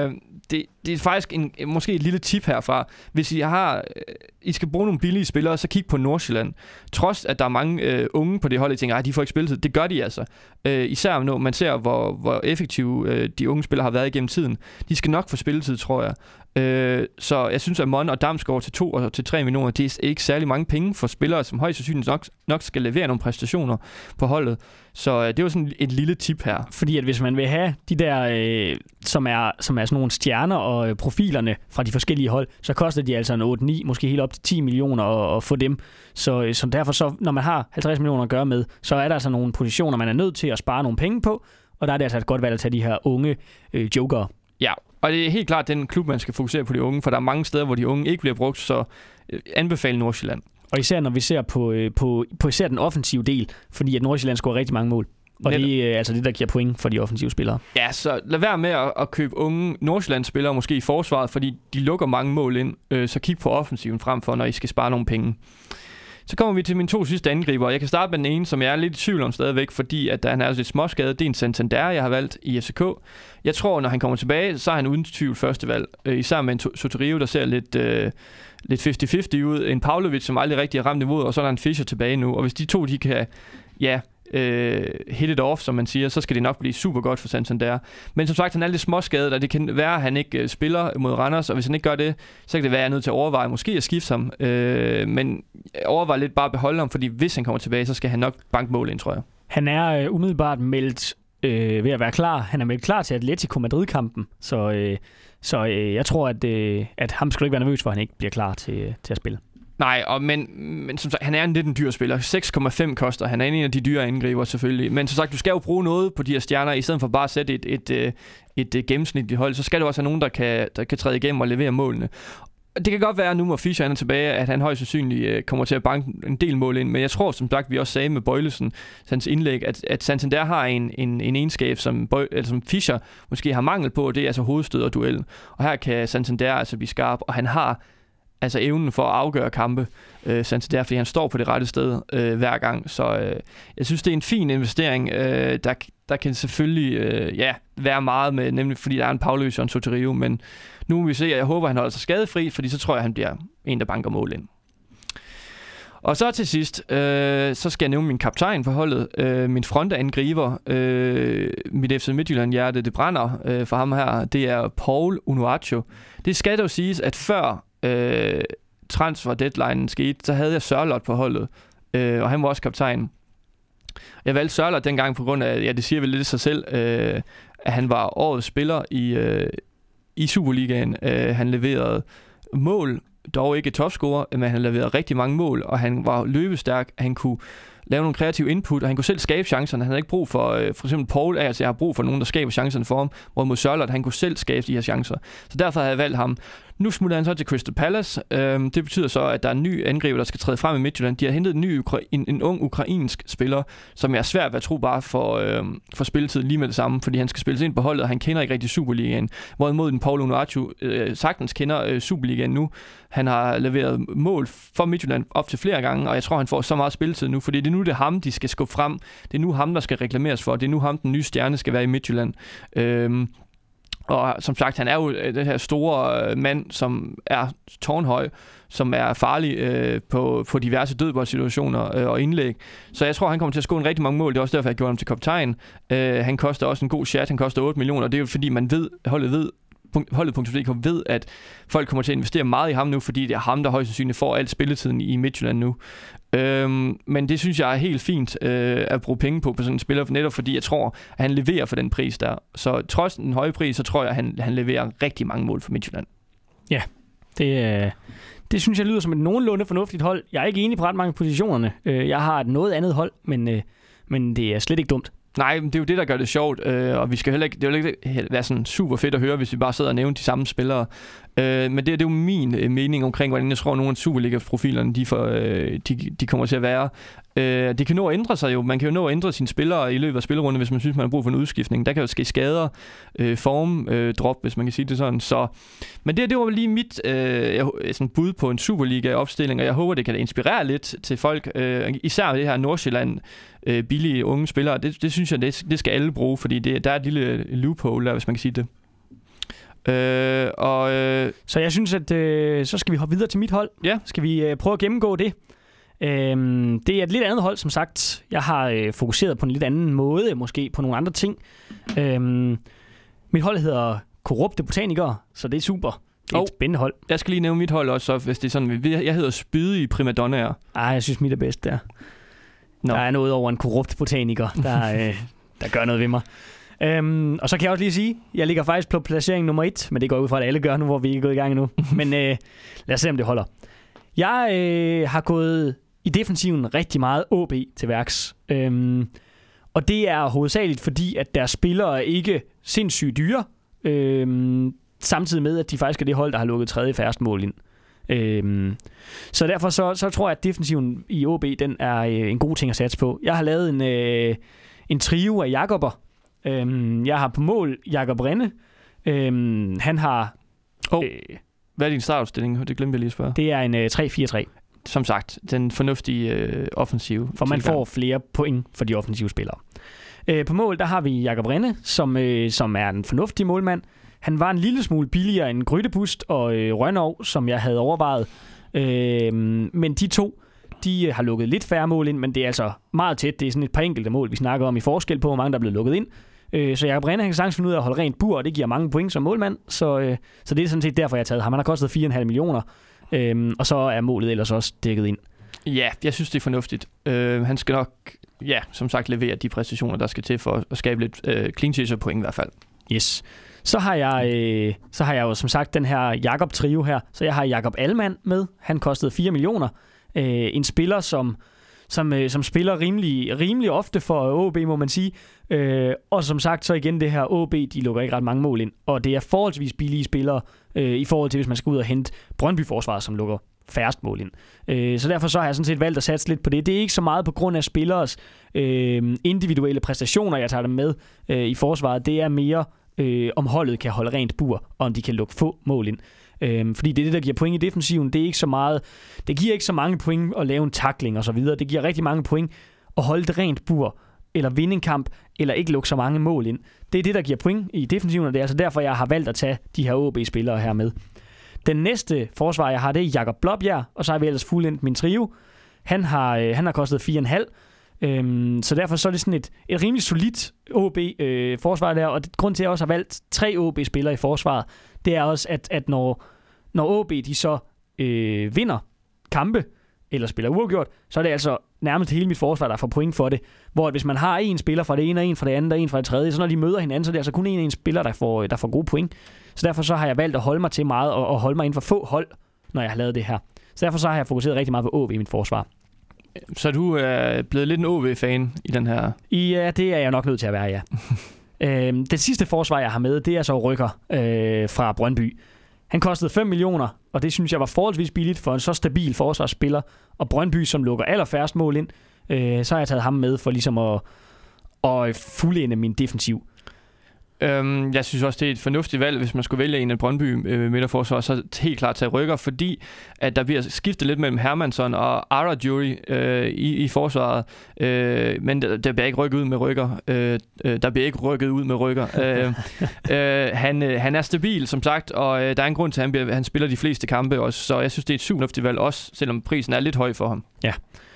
Øh, det, det er faktisk en, måske et lille tip herfra. Hvis I har, øh, I skal bruge nogle billige spillere, så kig på Nordsjælland. Trods at der er mange øh, unge på det hold, der tænker, at de får ikke spilletid. Det gør de altså. Øh, især når man ser, hvor, hvor effektive øh, de unge spillere har været igennem tiden. De skal nok få spilletid, tror jeg. Øh, så jeg synes, at Mon og Damsgaard til 2 og til 3 millioner, det er ikke særlig mange penge for spillere, som højst sandsynligt nok, nok skal levere nogle præstationer på holdet. Så øh, det var sådan et lille tip her. Fordi at hvis man vil have de der, øh, som, er, som er sådan nogle stjerner og øh, profilerne fra de forskellige hold, så koster de altså en 8-9, måske helt op til 10 millioner at, at få dem. Så, øh, så derfor, så, når man har 50 millioner at gøre med, så er der altså nogle positioner, man er nødt til at spare nogle penge på, og der er det altså et godt valg at tage de her unge øh, jokere. Ja, og det er helt klart den klub, man skal fokusere på de unge, for der er mange steder, hvor de unge ikke bliver brugt, så øh, anbefale Nordsjælland. Og især når vi ser på, øh, på, på især den offensive del, fordi at Nordsjælland scorer rigtig mange mål. Og det er altså det, der giver point for de offensive spillere. Ja, så lad være med at, at købe unge Nordsjælland-spillere måske i forsvaret, fordi de lukker mange mål ind. Øh, så kig på offensiven frem for, når I skal spare nogle penge. Så kommer vi til mine to sidste angriber. Jeg kan starte med den ene, som jeg er lidt i tvivl om stadigvæk, fordi at han er lidt småskadet. Det er en Santander, jeg har valgt i FCK. Jeg tror, når han kommer tilbage, så er han uden tvivl første valg. Øh, især med en Sotirio, der ser lidt, øh, lidt 50-50 ud. En Pavlovic, som aldrig rigtig har ramt niveauet, og så er der en Fischer tilbage nu. Og hvis de to, de kan ja, øh, hit it off, som man siger, så skal det nok blive super godt for Santander. Men som sagt, han er lidt småskadet, og det kan være, at han ikke øh, spiller mod Randers, og hvis han ikke gør det, så kan det være, at jeg er nødt til at overveje måske at skifte ham. Øh, men overveje lidt bare at beholde ham, fordi hvis han kommer tilbage, så skal han nok bankmål ind, tror jeg. Han er øh, umiddelbart meldt øh, ved at være klar. Han er meldt klar til Atletico Madrid-kampen, så, øh, så øh, jeg tror, at, øh, at ham skal du ikke være nervøs for, at han ikke bliver klar til, øh, til at spille. Nej, og men, men som sagt, han er en lidt en dyr spiller. 6,5 koster. Han er en af de dyre angriber selvfølgelig. Men som sagt, du skal jo bruge noget på de her stjerner, i stedet for bare at sætte et, et, øh, et, et, et gennemsnitligt hold. Så skal du også have nogen, der kan, der kan træde igennem og levere målene. Det kan godt være, at nu hvor Fischer er tilbage, at han højst sandsynligt øh, kommer til at banke en del mål ind. Men jeg tror, som sagt, vi også sagde med Bøjlesen, hans indlæg, at, at Santander har en, en, en egenskab, som, Bøj, eller som Fischer måske har mangel på, og det er altså hovedstød og duel. Og her kan Santander altså blive skarp, og han har altså evnen for at afgøre kampe, øh, Santander, fordi han står på det rette sted øh, hver gang. Så øh, jeg synes, det er en fin investering. Øh, der, der kan selvfølgelig øh, ja, være meget med, nemlig fordi der er en Pauløs og en Soterio, men nu må vi se, og jeg håber, han holder sig skadefri, fordi så tror jeg, han bliver en, der banker mål ind. Og så til sidst, øh, så skal jeg nævne min kaptajn for holdet, øh, min frontangriber, øh, mit FC Midtjylland hjerte, det brænder øh, for ham her, det er Paul Unuaccio. Det skal dog siges, at før øh, transfer deadline skete, så havde jeg Sørlot på holdet, øh, og han var også kaptajn. Jeg valgte Sørlot dengang på grund af, ja det siger vel lidt sig selv, øh, at han var årets spiller i, øh, i Superligaen. Øh, han leverede mål, dog ikke topscorer, men han leverede rigtig mange mål, og han var løbestærk. Han kunne lave nogle kreative input, og han kunne selv skabe chancerne. Han havde ikke brug for, øh, for eksempel Paul, altså jeg har brug for nogen, der skaber chancerne for ham, hvorimod Sørlot, han kunne selv skabe de her chancer. Så derfor havde jeg valgt ham. Nu smutter han så til Crystal Palace. Øhm, det betyder så, at der er en ny angriber, der skal træde frem i Midtjylland. De har hentet en, ny Ukra- en, en ung ukrainsk spiller, som jeg er svært ved at tro bare for, øhm, for spilletid lige med det samme, fordi han skal spilles ind på holdet, og han kender ikke rigtig Superligaen. Hvorimod den Paul Unuachu øh, sagtens kender øh, Superligaen nu. Han har leveret mål for Midtjylland op til flere gange, og jeg tror, han får så meget spilletid nu, fordi det er nu, det er ham, de skal skubbe frem. Det er nu ham, der skal reklameres for. Det er nu ham, den nye stjerne skal være i Midtjylland. Øhm, og som sagt, han er jo øh, den her store øh, mand, som er tårnhøj, som er farlig øh, på, på diverse dødboldsituationer øh, og indlæg. Så jeg tror, han kommer til at score en rigtig mange mål. Det er også derfor, jeg gjorde ham til kaptajn. Øh, han koster også en god chat. Han koster 8 millioner. Det er jo fordi, man ved, holdet ved, holdet.dk ved, at folk kommer til at investere meget i ham nu, fordi det er ham, der højst sandsynligt får alt spilletiden i Midtjylland nu. Øhm, men det synes jeg er helt fint øh, at bruge penge på på sådan en spiller, netop fordi jeg tror, at han leverer for den pris der. Så trods den høje pris, så tror jeg, at han, han leverer rigtig mange mål for Midtjylland. Ja, det, øh, det synes jeg lyder som et nogenlunde fornuftigt hold. Jeg er ikke enig på ret mange positionerne. Øh, jeg har et noget andet hold, men, øh, men det er slet ikke dumt. Nej, det er jo det, der gør det sjovt, øh, og vi skal heller ikke, det vil ikke være sådan super fedt at høre, hvis vi bare sidder og nævner de samme spillere. Øh, men det, det er jo min øh, mening omkring, hvordan jeg tror, at nogle af Superliga-profilerne de, for, øh, de, de kommer til at være. Øh, det kan nå at ændre sig jo. Man kan jo nå at ændre sine spillere i løbet af spillerunden, hvis man synes, man har brug for en udskiftning. Der kan jo ske skader, øh, form, øh, drop, hvis man kan sige det sådan. Så, men det, det var lige mit øh, øh, sådan bud på en Superliga-opstilling, og jeg håber, det kan inspirere lidt til folk. Øh, især det her Nordsjælland, øh, billige unge spillere. Det, det synes jeg, det, det skal alle bruge, fordi det, der er et lille loophole der, hvis man kan sige det. Øh, og, øh, så jeg synes, at øh, så skal vi hoppe videre til mit hold. Ja. Skal vi øh, prøve at gennemgå det? Øh, det er et lidt andet hold, som sagt. Jeg har øh, fokuseret på en lidt anden måde, måske på nogle andre ting. Øh, mit hold hedder Korrupte Botanikere, så det er super. Det er oh, et spændende hold. Jeg skal lige nævne mit hold også, hvis det er sådan. Jeg hedder Spyde i Primadonnaer. Ej, jeg synes, mit er bedst der. No. Der er noget over en korrupt botaniker, der, øh, der gør noget ved mig. Øhm, og så kan jeg også lige sige, jeg ligger faktisk på placering nummer et, men det går ud fra, at alle gør nu, hvor vi ikke er gået i gang endnu. men øh, lad os se, om det holder. Jeg øh, har gået i defensiven rigtig meget OB til værks. Øhm, og det er hovedsageligt fordi, at deres spillere er ikke sindssygt dyre, øhm, samtidig med, at de faktisk er det hold, der har lukket tredje færrest mål ind. Øhm, så derfor så, så tror jeg, at defensiven i OB, den er øh, en god ting at satse på. Jeg har lavet en, øh, en trio af Jakober. Øhm, jeg har på mål Jakob Renne. Øhm, han har... Oh. Øh, hvad er din startopstilling? Det glemte jeg lige at spørge. Det er en øh, 3-4-3. Som sagt, den fornuftige øh, offensive. For man får flere point for de offensive spillere. Øh, på mål, der har vi Jakob Renne, som, øh, som er en fornuftig målmand. Han var en lille smule billigere end Grydebust og øh, Rønov, som jeg havde overvejet. Øh, men de to, de har lukket lidt færre mål ind, men det er altså meget tæt. Det er sådan et par enkelte mål, vi snakker om i forskel på, hvor mange der er blevet lukket ind. Øh, så Jacob Rene, han kan sagtens finde ud af at holde rent bur, og det giver mange point som målmand. Så, øh, så det er sådan set derfor, jeg har taget ham. Han har kostet 4,5 millioner, øh, og så er målet ellers også dækket ind. Ja, jeg synes, det er fornuftigt. Øh, han skal nok, ja, som sagt, levere de præstationer, der skal til for at skabe lidt øh, clean sheet point i hvert fald. Yes. Så har jeg, øh, så har jeg jo som sagt den her Jakob trio her. Så jeg har Jakob Alman med. Han kostede 4 millioner. Øh, en spiller, som, som, øh, som spiller rimelig, rimelig ofte for OB, må man sige. Øh, og som sagt, så igen det her OB, de lukker ikke ret mange mål ind. Og det er forholdsvis billige spillere øh, i forhold til, hvis man skal ud og hente Brøndby-forsvaret, som lukker færrest mål ind. Øh, så derfor så har jeg sådan set valgt at satse lidt på det. Det er ikke så meget på grund af spillers øh, individuelle præstationer, jeg tager dem med øh, i forsvaret. Det er mere øh, om holdet kan holde rent bur, og om de kan lukke få mål ind. Øh, fordi det er det, der giver point i defensiven. Det er ikke så meget, det giver ikke så mange point at lave en takling og så videre. Det giver rigtig mange point at holde det rent bur, eller vinde en kamp, eller ikke lukke så mange mål ind. Det er det, der giver point i defensiven, og det er altså derfor, jeg har valgt at tage de her OB-spillere her med. Den næste forsvar, jeg har, det er Jakob Blåbjerg, og så har vi ellers fuldendt min trio. Han har, øh, han har kostet 4,5, Øhm, så derfor så er det sådan et, et rimelig solidt OB-forsvar øh, der, og det, grund til, at jeg også har valgt tre OB-spillere i forsvaret, det er også, at, at når, når OB de så øh, vinder kampe, eller spiller uafgjort, så er det altså nærmest hele mit forsvar, der får point for det. Hvor hvis man har en spiller fra det ene, og en fra det andet, og en fra det tredje, så når de møder hinanden, så er det altså kun en, en spiller, der får, der får gode point. Så derfor så har jeg valgt at holde mig til meget, og, og holde mig inden for få hold, når jeg har lavet det her. Så derfor så har jeg fokuseret rigtig meget på OB i mit forsvar. Så du er blevet lidt en OV-fan i den her? Ja, det er jeg nok nødt til at være, ja. øhm, den sidste forsvar, jeg har med, det er så Rykker øh, fra Brøndby. Han kostede 5 millioner, og det synes jeg var forholdsvis billigt for en så stabil forsvarsspiller. Og Brøndby, som lukker allerfærst mål ind, øh, så har jeg taget ham med for ligesom at, at fuldende min defensiv. Øhm, jeg synes også, det er et fornuftigt valg, hvis man skulle vælge en af Brøndby øh, midterforsvar, så helt klart tage rykker, fordi at der bliver skiftet lidt mellem Hermansson og Ara Jury øh, i, i forsvaret, øh, men der, der bliver ikke rykket ud med rykker. Øh, øh der bliver ikke rykket ud med rykker. øh, øh, han, øh, han er stabil, som sagt, og øh, der er en grund til, at han, bliver, han spiller de fleste kampe også, så jeg synes, det er et super fornuftigt valg også, selvom prisen er lidt høj for ham. Ja.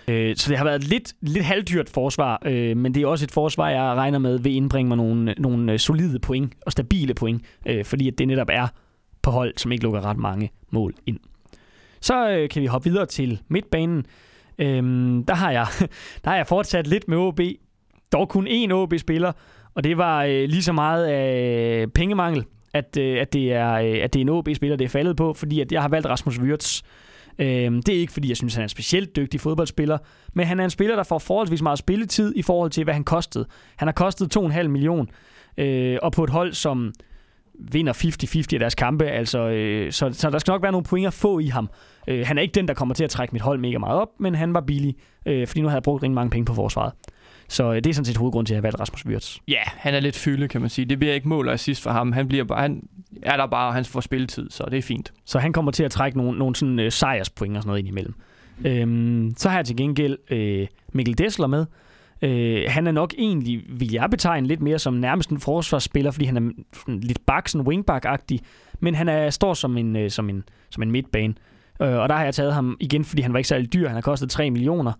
Øh, så det har været lidt, lidt halvdyrt forsvar, øh, men det er også et forsvar, jeg regner med vil indbringe mig nogle, nogle øh, solide point og stabile point, øh, fordi at det netop er på hold, som ikke lukker ret mange mål ind. Så øh, kan vi hoppe videre til midtbanen. Øh, der, har jeg, der har jeg fortsat lidt med OB, dog kun én OB-spiller, og det var øh, lige så meget af pengemangel, at, øh, at, det er, øh, at det er en OB-spiller, det er faldet på, fordi at jeg har valgt Rasmus Wirtz. Øhm, det er ikke, fordi jeg synes, han er en specielt dygtig fodboldspiller, men han er en spiller, der får forholdsvis meget spilletid i forhold til, hvad han kostede. Han har kostet 2,5 million, øh, og på et hold, som vinder 50-50 af deres kampe, altså, øh, så, så der skal nok være nogle point at få i ham. Øh, han er ikke den, der kommer til at trække mit hold mega meget op, men han var billig, øh, fordi nu havde jeg brugt rigtig mange penge på forsvaret. Så øh, det er sådan set hovedgrund til, at jeg har valgt Rasmus Wirtz. Ja, han er lidt fylde, kan man sige. Det bliver ikke mål og assist for ham. Han, bliver bare, han er der bare, og han får spilletid, så det er fint. Så han kommer til at trække nogle, nogle sådan, øh, sejrspoint og sådan noget ind imellem. Øhm, så har jeg til gengæld øh, Mikkel Dessler med. Øh, han er nok egentlig, vil jeg betegne lidt mere som nærmest en forsvarsspiller, fordi han er sådan lidt bak, sådan wingback-agtig, men han er, står som en, øh, som en, som en midtbane. Øh, og der har jeg taget ham igen, fordi han var ikke særlig dyr. Han har kostet 3 millioner.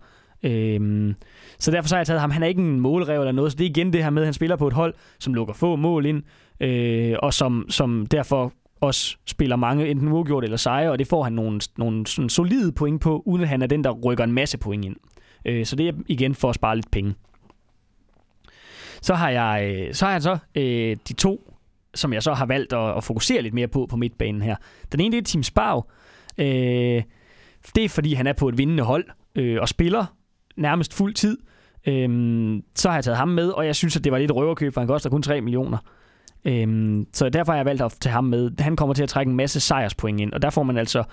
Øhm, så derfor så har jeg taget ham. Han er ikke en målrev eller noget, så det er igen det her med, at han spiller på et hold, som lukker få mål ind, øh, og som, som derfor også spiller mange enten uafgjort eller sejre, og det får han nogle, nogle sådan solide point på, uden at han er den, der rykker en masse point ind. Øh, så det er igen for at spare lidt penge. Så har jeg øh, så, har jeg så øh, de to, som jeg så har valgt at, at fokusere lidt mere på på midtbanen her. Den ene det er Team Sparv. Øh, det er fordi, han er på et vindende hold øh, og spiller nærmest fuld tid. Øhm, så har jeg taget ham med, og jeg synes, at det var lidt røverkøb, for han koster kun 3 millioner. Øhm, så derfor har jeg valgt at tage ham med. Han kommer til at trække en masse sejrspoint ind, og der får man altså,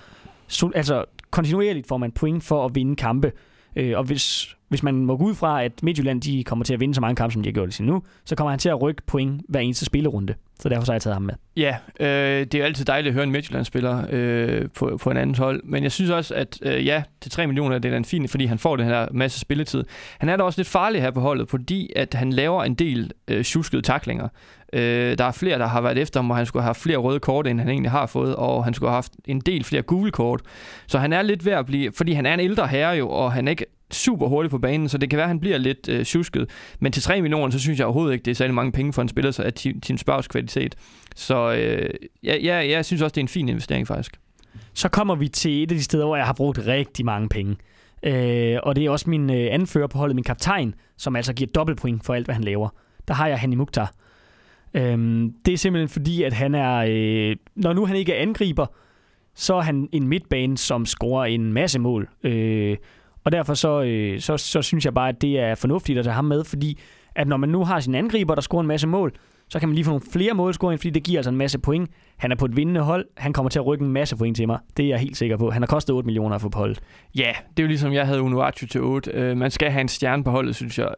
altså kontinuerligt får man point for at vinde kampe. Øh, og hvis, hvis man må gå ud fra, at Midtjylland de kommer til at vinde så mange kampe, som de har gjort det nu, så kommer han til at rykke point hver eneste spillerunde. Så derfor så har jeg taget ham med. Ja, øh, det er jo altid dejligt at høre en Midtjylland-spiller øh, på, på en anden hold. Men jeg synes også, at øh, ja, til 3 millioner det er en fin, fordi han får den her masse spilletid. Han er da også lidt farlig her på holdet, fordi at han laver en del øh, tjuskede taklinger. Øh, der er flere, der har været efter ham, og han skulle have haft flere røde kort, end han egentlig har fået, og han skulle have haft en del flere gule kort. Så han er lidt ved at blive, fordi han er en ældre herre jo, og han er ikke super hurtigt på banen, så det kan være, at han bliver lidt øh, tjusket. Men til 3 millioner, så synes jeg overhovedet ikke, det er særlig mange penge for en spiller så af Team Spars kvalitet. Så øh, ja, ja, jeg synes også, det er en fin investering faktisk. Så kommer vi til et af de steder, hvor jeg har brugt rigtig mange penge. Øh, og det er også min øh, anfører på holdet, min kaptajn, som altså giver dobbeltpoint for alt, hvad han laver. Der har jeg Hani Mukhtar. Øh, det er simpelthen fordi, at han er... Øh, når nu han ikke er angriber, så er han en midtbane, som scorer en masse mål. Øh, og derfor så, øh, så, så synes jeg bare, at det er fornuftigt at tage ham med, fordi at når man nu har sin angriber, der scorer en masse mål, så kan man lige få nogle flere målscoring, fordi det giver altså en masse point. Han er på et vindende hold. Han kommer til at rykke en masse point til mig. Det er jeg helt sikker på. Han har kostet 8 millioner at få på holdet. Ja, det er jo ligesom, jeg havde Unuaccio til 8. Uh, man skal have en stjerne på holdet, synes jeg.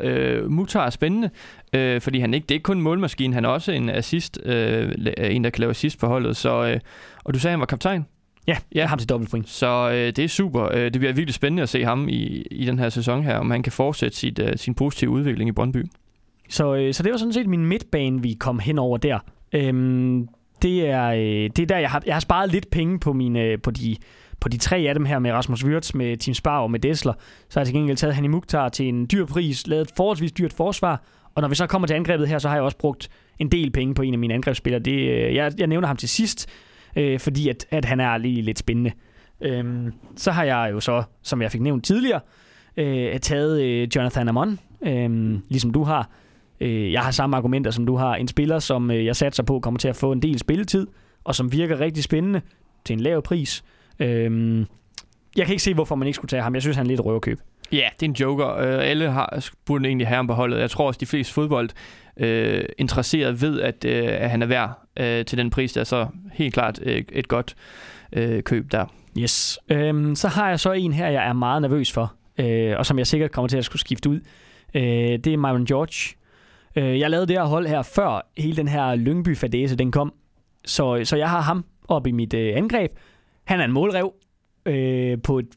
Uh, Mutar er spændende, uh, fordi han ikke, det er ikke kun en målmaskine, han er også en assist, uh, en, der kan lave assist på holdet. Så, uh, og du sagde, han var kaptajn? Ja, ja. ham til dobbeltpoint. Så øh, det er super. Øh, det bliver virkelig spændende at se ham i, i den her sæson her, om han kan fortsætte sit, øh, sin positive udvikling i Brøndby. Så, øh, så det var sådan set min midtbane, vi kom hen over der. Øhm, det, er, øh, det er der, jeg har, jeg har sparet lidt penge på, mine, øh, på, de, på de tre af dem her med Rasmus Wirtz, med Team Spar og med Dessler. Så har jeg til gengæld taget Hanni Mukhtar til en dyr pris, lavet et forholdsvis dyrt forsvar. Og når vi så kommer til angrebet her, så har jeg også brugt en del penge på en af mine angrebsspillere. Det, øh, jeg, jeg nævner ham til sidst, øh, fordi at, at han er lige lidt spændende. Øhm, så har jeg jo så, som jeg fik nævnt tidligere, øh, taget øh, Jonathan Amon, øh, ligesom du har. Øh, jeg har samme argumenter, som du har. En spiller, som øh, jeg satser på, kommer til at få en del spilletid, og som virker rigtig spændende til en lav pris. Øh, jeg kan ikke se, hvorfor man ikke skulle tage ham. Jeg synes, han er lidt røverkøb. Ja, det er en joker. Øh, alle har, burde egentlig have ham på holdet. Jeg tror også, de fleste fodbold øh, interesserede ved, at, at han er værd til den pris. Der er så helt klart et godt øh, køb der. Yes. Øhm, så har jeg så en her, jeg er meget nervøs for, øh, og som jeg sikkert kommer til at skulle skifte ud. Øh, det er Myron George. Øh, jeg lavede det her hold her, før hele den her Lyngby-fadese den kom. Så, så jeg har ham op i mit øh, angreb. Han er en målrev øh, på et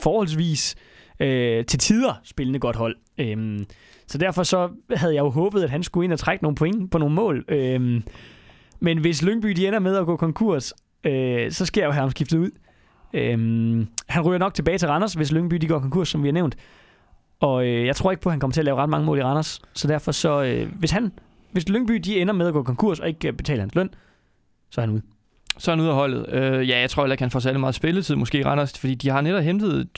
forholdsvis øh, til tider spillende godt hold. Øh, så derfor så havde jeg jo håbet, at han skulle ind og trække nogle point på nogle mål. Øh, men hvis Lyngby de ender med at gå konkurs, øh, så skal jeg jo have ham skiftet ud. Øh, han ryger nok tilbage til Randers, hvis Lyngby de går konkurs, som vi har nævnt. Og øh, jeg tror ikke på, at han kommer til at lave ret mange mål i Randers. Så derfor så, øh, hvis han, hvis Lyngby de ender med at gå konkurs og ikke betaler hans løn, så er han ude. Så er han ude af holdet. Øh, ja, jeg tror heller ikke, han får særlig meget spilletid, måske i Randers, fordi de har netop hentet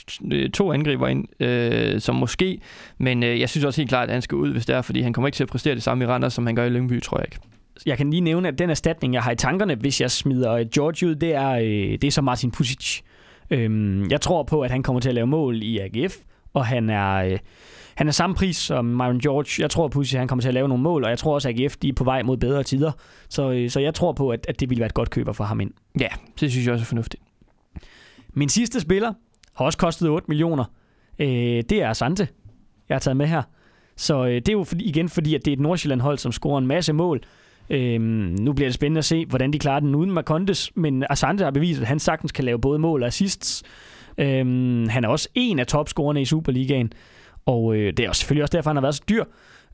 to angriber ind, øh, som måske, men øh, jeg synes også helt klart, at han skal ud, hvis det er, fordi han kommer ikke til at præstere det samme i Randers, som han gør i Lyngby, tror jeg ikke. Jeg kan lige nævne, at den erstatning, jeg har i tankerne, hvis jeg smider George ud, det er, øh, det er så Martin Pusic. Øh, jeg tror på, at han kommer til at lave mål i AGF, og han er... Øh, han er samme pris som Myron George. Jeg tror på, at han kommer til at lave nogle mål, og jeg tror også, at AGF de er på vej mod bedre tider. Så, øh, så jeg tror på, at, at det vil være et godt køber for ham ind. Ja, det synes jeg også er fornuftigt. Min sidste spiller har også kostet 8 millioner. Øh, det er Sante, jeg har taget med her. Så øh, det er jo fordi, igen fordi, at det er et Nordsjælland-hold, som scorer en masse mål. Øhm, nu bliver det spændende at se, hvordan de klarer den uden Marcondes, men Asante har bevist, at han sagtens kan lave både mål og assists. Øhm, han er også en af topscorerne i Superligaen. Og øh, det er selvfølgelig også derfor, han har været så dyr.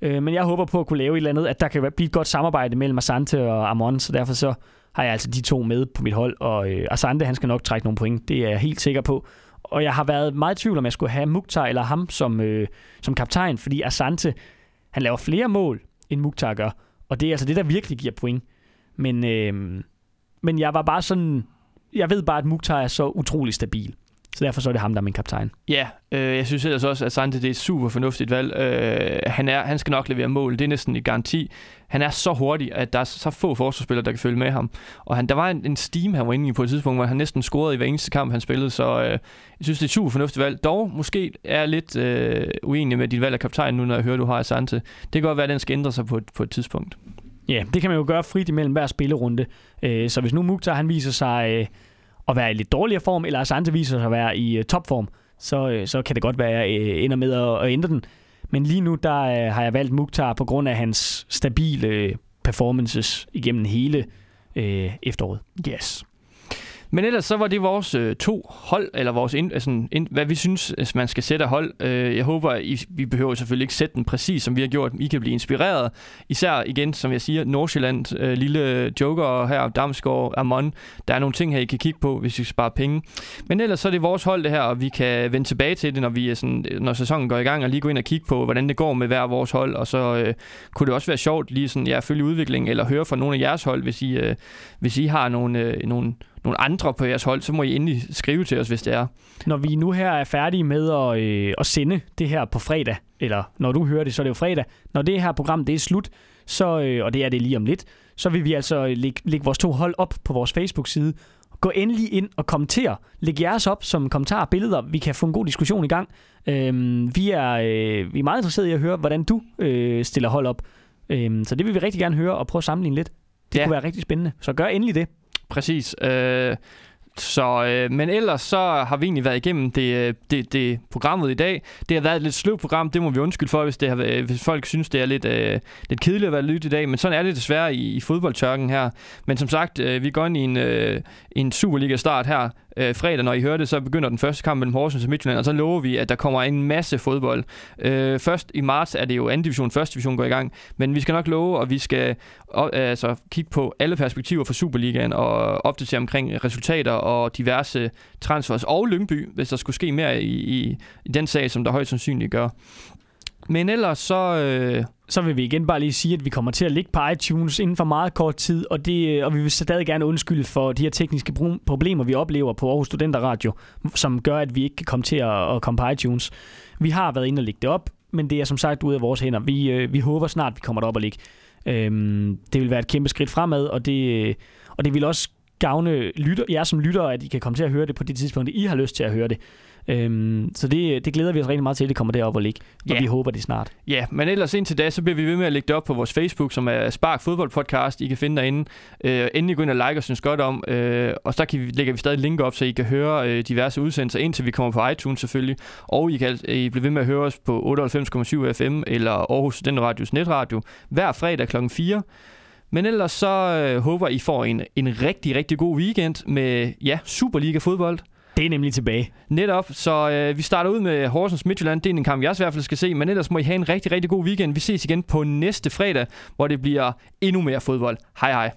Øh, men jeg håber på at kunne lave et eller andet, at der kan blive et godt samarbejde mellem Asante og Amon, så derfor så har jeg altså de to med på mit hold, og øh, Asante han skal nok trække nogle point, det er jeg helt sikker på. Og jeg har været meget i tvivl om, jeg skulle have Mukhtar eller ham som, øh, som kaptajn, fordi Asante, han laver flere mål, end Mukhtar gør, og det er altså det, der virkelig giver point. Men, øh, men jeg var bare sådan, jeg ved bare, at Mukhtar er så utrolig stabil. Så derfor så er det ham, der er min kaptajn. Ja, øh, jeg synes ellers også, at Sante det er et super fornuftigt valg. Øh, han, er, han skal nok levere mål. Det er næsten en garanti. Han er så hurtig, at der er så få forsvarsspillere, der kan følge med ham. Og han, der var en, en steam, han var inde i på et tidspunkt, hvor han næsten scorede i hver eneste kamp, han spillede. Så øh, jeg synes, det er et super fornuftigt valg. Dog måske er jeg lidt øh, uenig med dit valg af kaptajn nu, når jeg hører, du har Asante. Det kan godt være, at den skal ændre sig på et, på et tidspunkt. Ja, det kan man jo gøre frit imellem hver spillerunde. Øh, så hvis nu Mukhtar han viser sig øh, at være i lidt dårligere form, eller altså Asante viser sig at være i øh, topform, så, øh, så kan det godt være, at jeg ender med at, at ændre den. Men lige nu, der har jeg valgt Mukhtar på grund af hans stabile performances igennem hele øh, efteråret. Yes. Men ellers så var det vores øh, to hold, eller vores ind, altså, ind, hvad vi synes, øh, man skal sætte af hold. Øh, jeg håber, I, vi behøver selvfølgelig ikke sætte den præcis, som vi har gjort. I kan blive inspireret. Især igen, som jeg siger, Nordsjælland, øh, lille joker her, Damsgaard, Amon. Der er nogle ting her, I kan kigge på, hvis I sparer penge. Men ellers så er det vores hold det her, og vi kan vende tilbage til det, når, vi er sådan, når sæsonen går i gang, og lige gå ind og kigge på, hvordan det går med hver vores hold. Og så øh, kunne det også være sjovt lige sådan, ja, følge udviklingen, eller høre fra nogle af jeres hold, hvis I, øh, hvis I har nogle, øh, nogle nogle andre på jeres hold, så må I endelig skrive til os, hvis det er. Når vi nu her er færdige med at, øh, at sende det her på fredag, eller når du hører det, så er det jo fredag. Når det her program det er slut, så, øh, og det er det lige om lidt, så vil vi altså lægge, lægge vores to hold op på vores Facebook-side. Gå endelig ind og kommenter. Læg jeres op som kommentarer billeder. Vi kan få en god diskussion i gang. Øhm, vi, er, øh, vi er meget interesserede i at høre, hvordan du øh, stiller hold op. Øhm, så det vil vi rigtig gerne høre og prøve at sammenligne lidt. Det ja. kunne være rigtig spændende. Så gør endelig det. Præcis. Øh, så, øh, men ellers så har vi egentlig været igennem det, øh, det, det programmet i dag. Det har været et lidt sløvt program, det må vi undskylde for, hvis, det har øh, hvis folk synes, det er lidt, øh, lidt kedeligt at være lyttet i dag. Men sådan er det desværre i, i fodboldtørken her. Men som sagt, øh, vi går ind i en, øh, en Superliga-start her øh, fredag, når I hører det, så begynder den første kamp mellem Horsens og Midtjylland, og så lover vi, at der kommer en masse fodbold. Øh, først i marts er det jo anden division, første division går i gang, men vi skal nok love, og vi skal op, altså, kigge på alle perspektiver for Superligaen og opdatere omkring resultater og diverse transfers og Lyngby, hvis der skulle ske mere i, i, i den sag, som der højst sandsynligt gør. Men ellers så... Øh, så vil vi igen bare lige sige, at vi kommer til at ligge på iTunes inden for meget kort tid, og, det, øh, og vi vil stadig gerne undskylde for de her tekniske problemer, vi oplever på Aarhus Studenter Radio, som gør, at vi ikke kan komme til at, at komme på iTunes. Vi har været inde og lægge det op, men det er som sagt ude af vores hænder. Vi, øh, vi håber snart, vi kommer derop og ligge. Øhm, det vil være et kæmpe skridt fremad, og det, øh, og det vil også gavne lytter, jer som lytter, at I kan komme til at høre det på det tidspunkt, I har lyst til at høre det. Øhm, så det, det glæder vi os rigtig meget til, at det kommer derop og ligge. Og Ja. vi håber det snart. Ja, men ellers indtil da, så bliver vi ved med at lægge det op på vores Facebook, som er Spark Fodbold Podcast. I kan finde derinde. Øh, endelig gå ind og like og synes godt om. Øh, og så kan vi, lægger vi stadig link op, så I kan høre øh, diverse udsendelser, indtil vi kommer på iTunes selvfølgelig. Og I kan I blive ved med at høre os på 98,7 FM eller Aarhus Den Radios netradio hver fredag kl. 4. Men ellers så øh, håber I får en, en rigtig, rigtig god weekend med ja, Superliga fodbold. Det er nemlig tilbage. Netop, så øh, vi starter ud med Horsens Midtjylland. Det er en kamp, jeg også i hvert fald skal se, men ellers må I have en rigtig, rigtig god weekend. Vi ses igen på næste fredag, hvor det bliver endnu mere fodbold. Hej hej.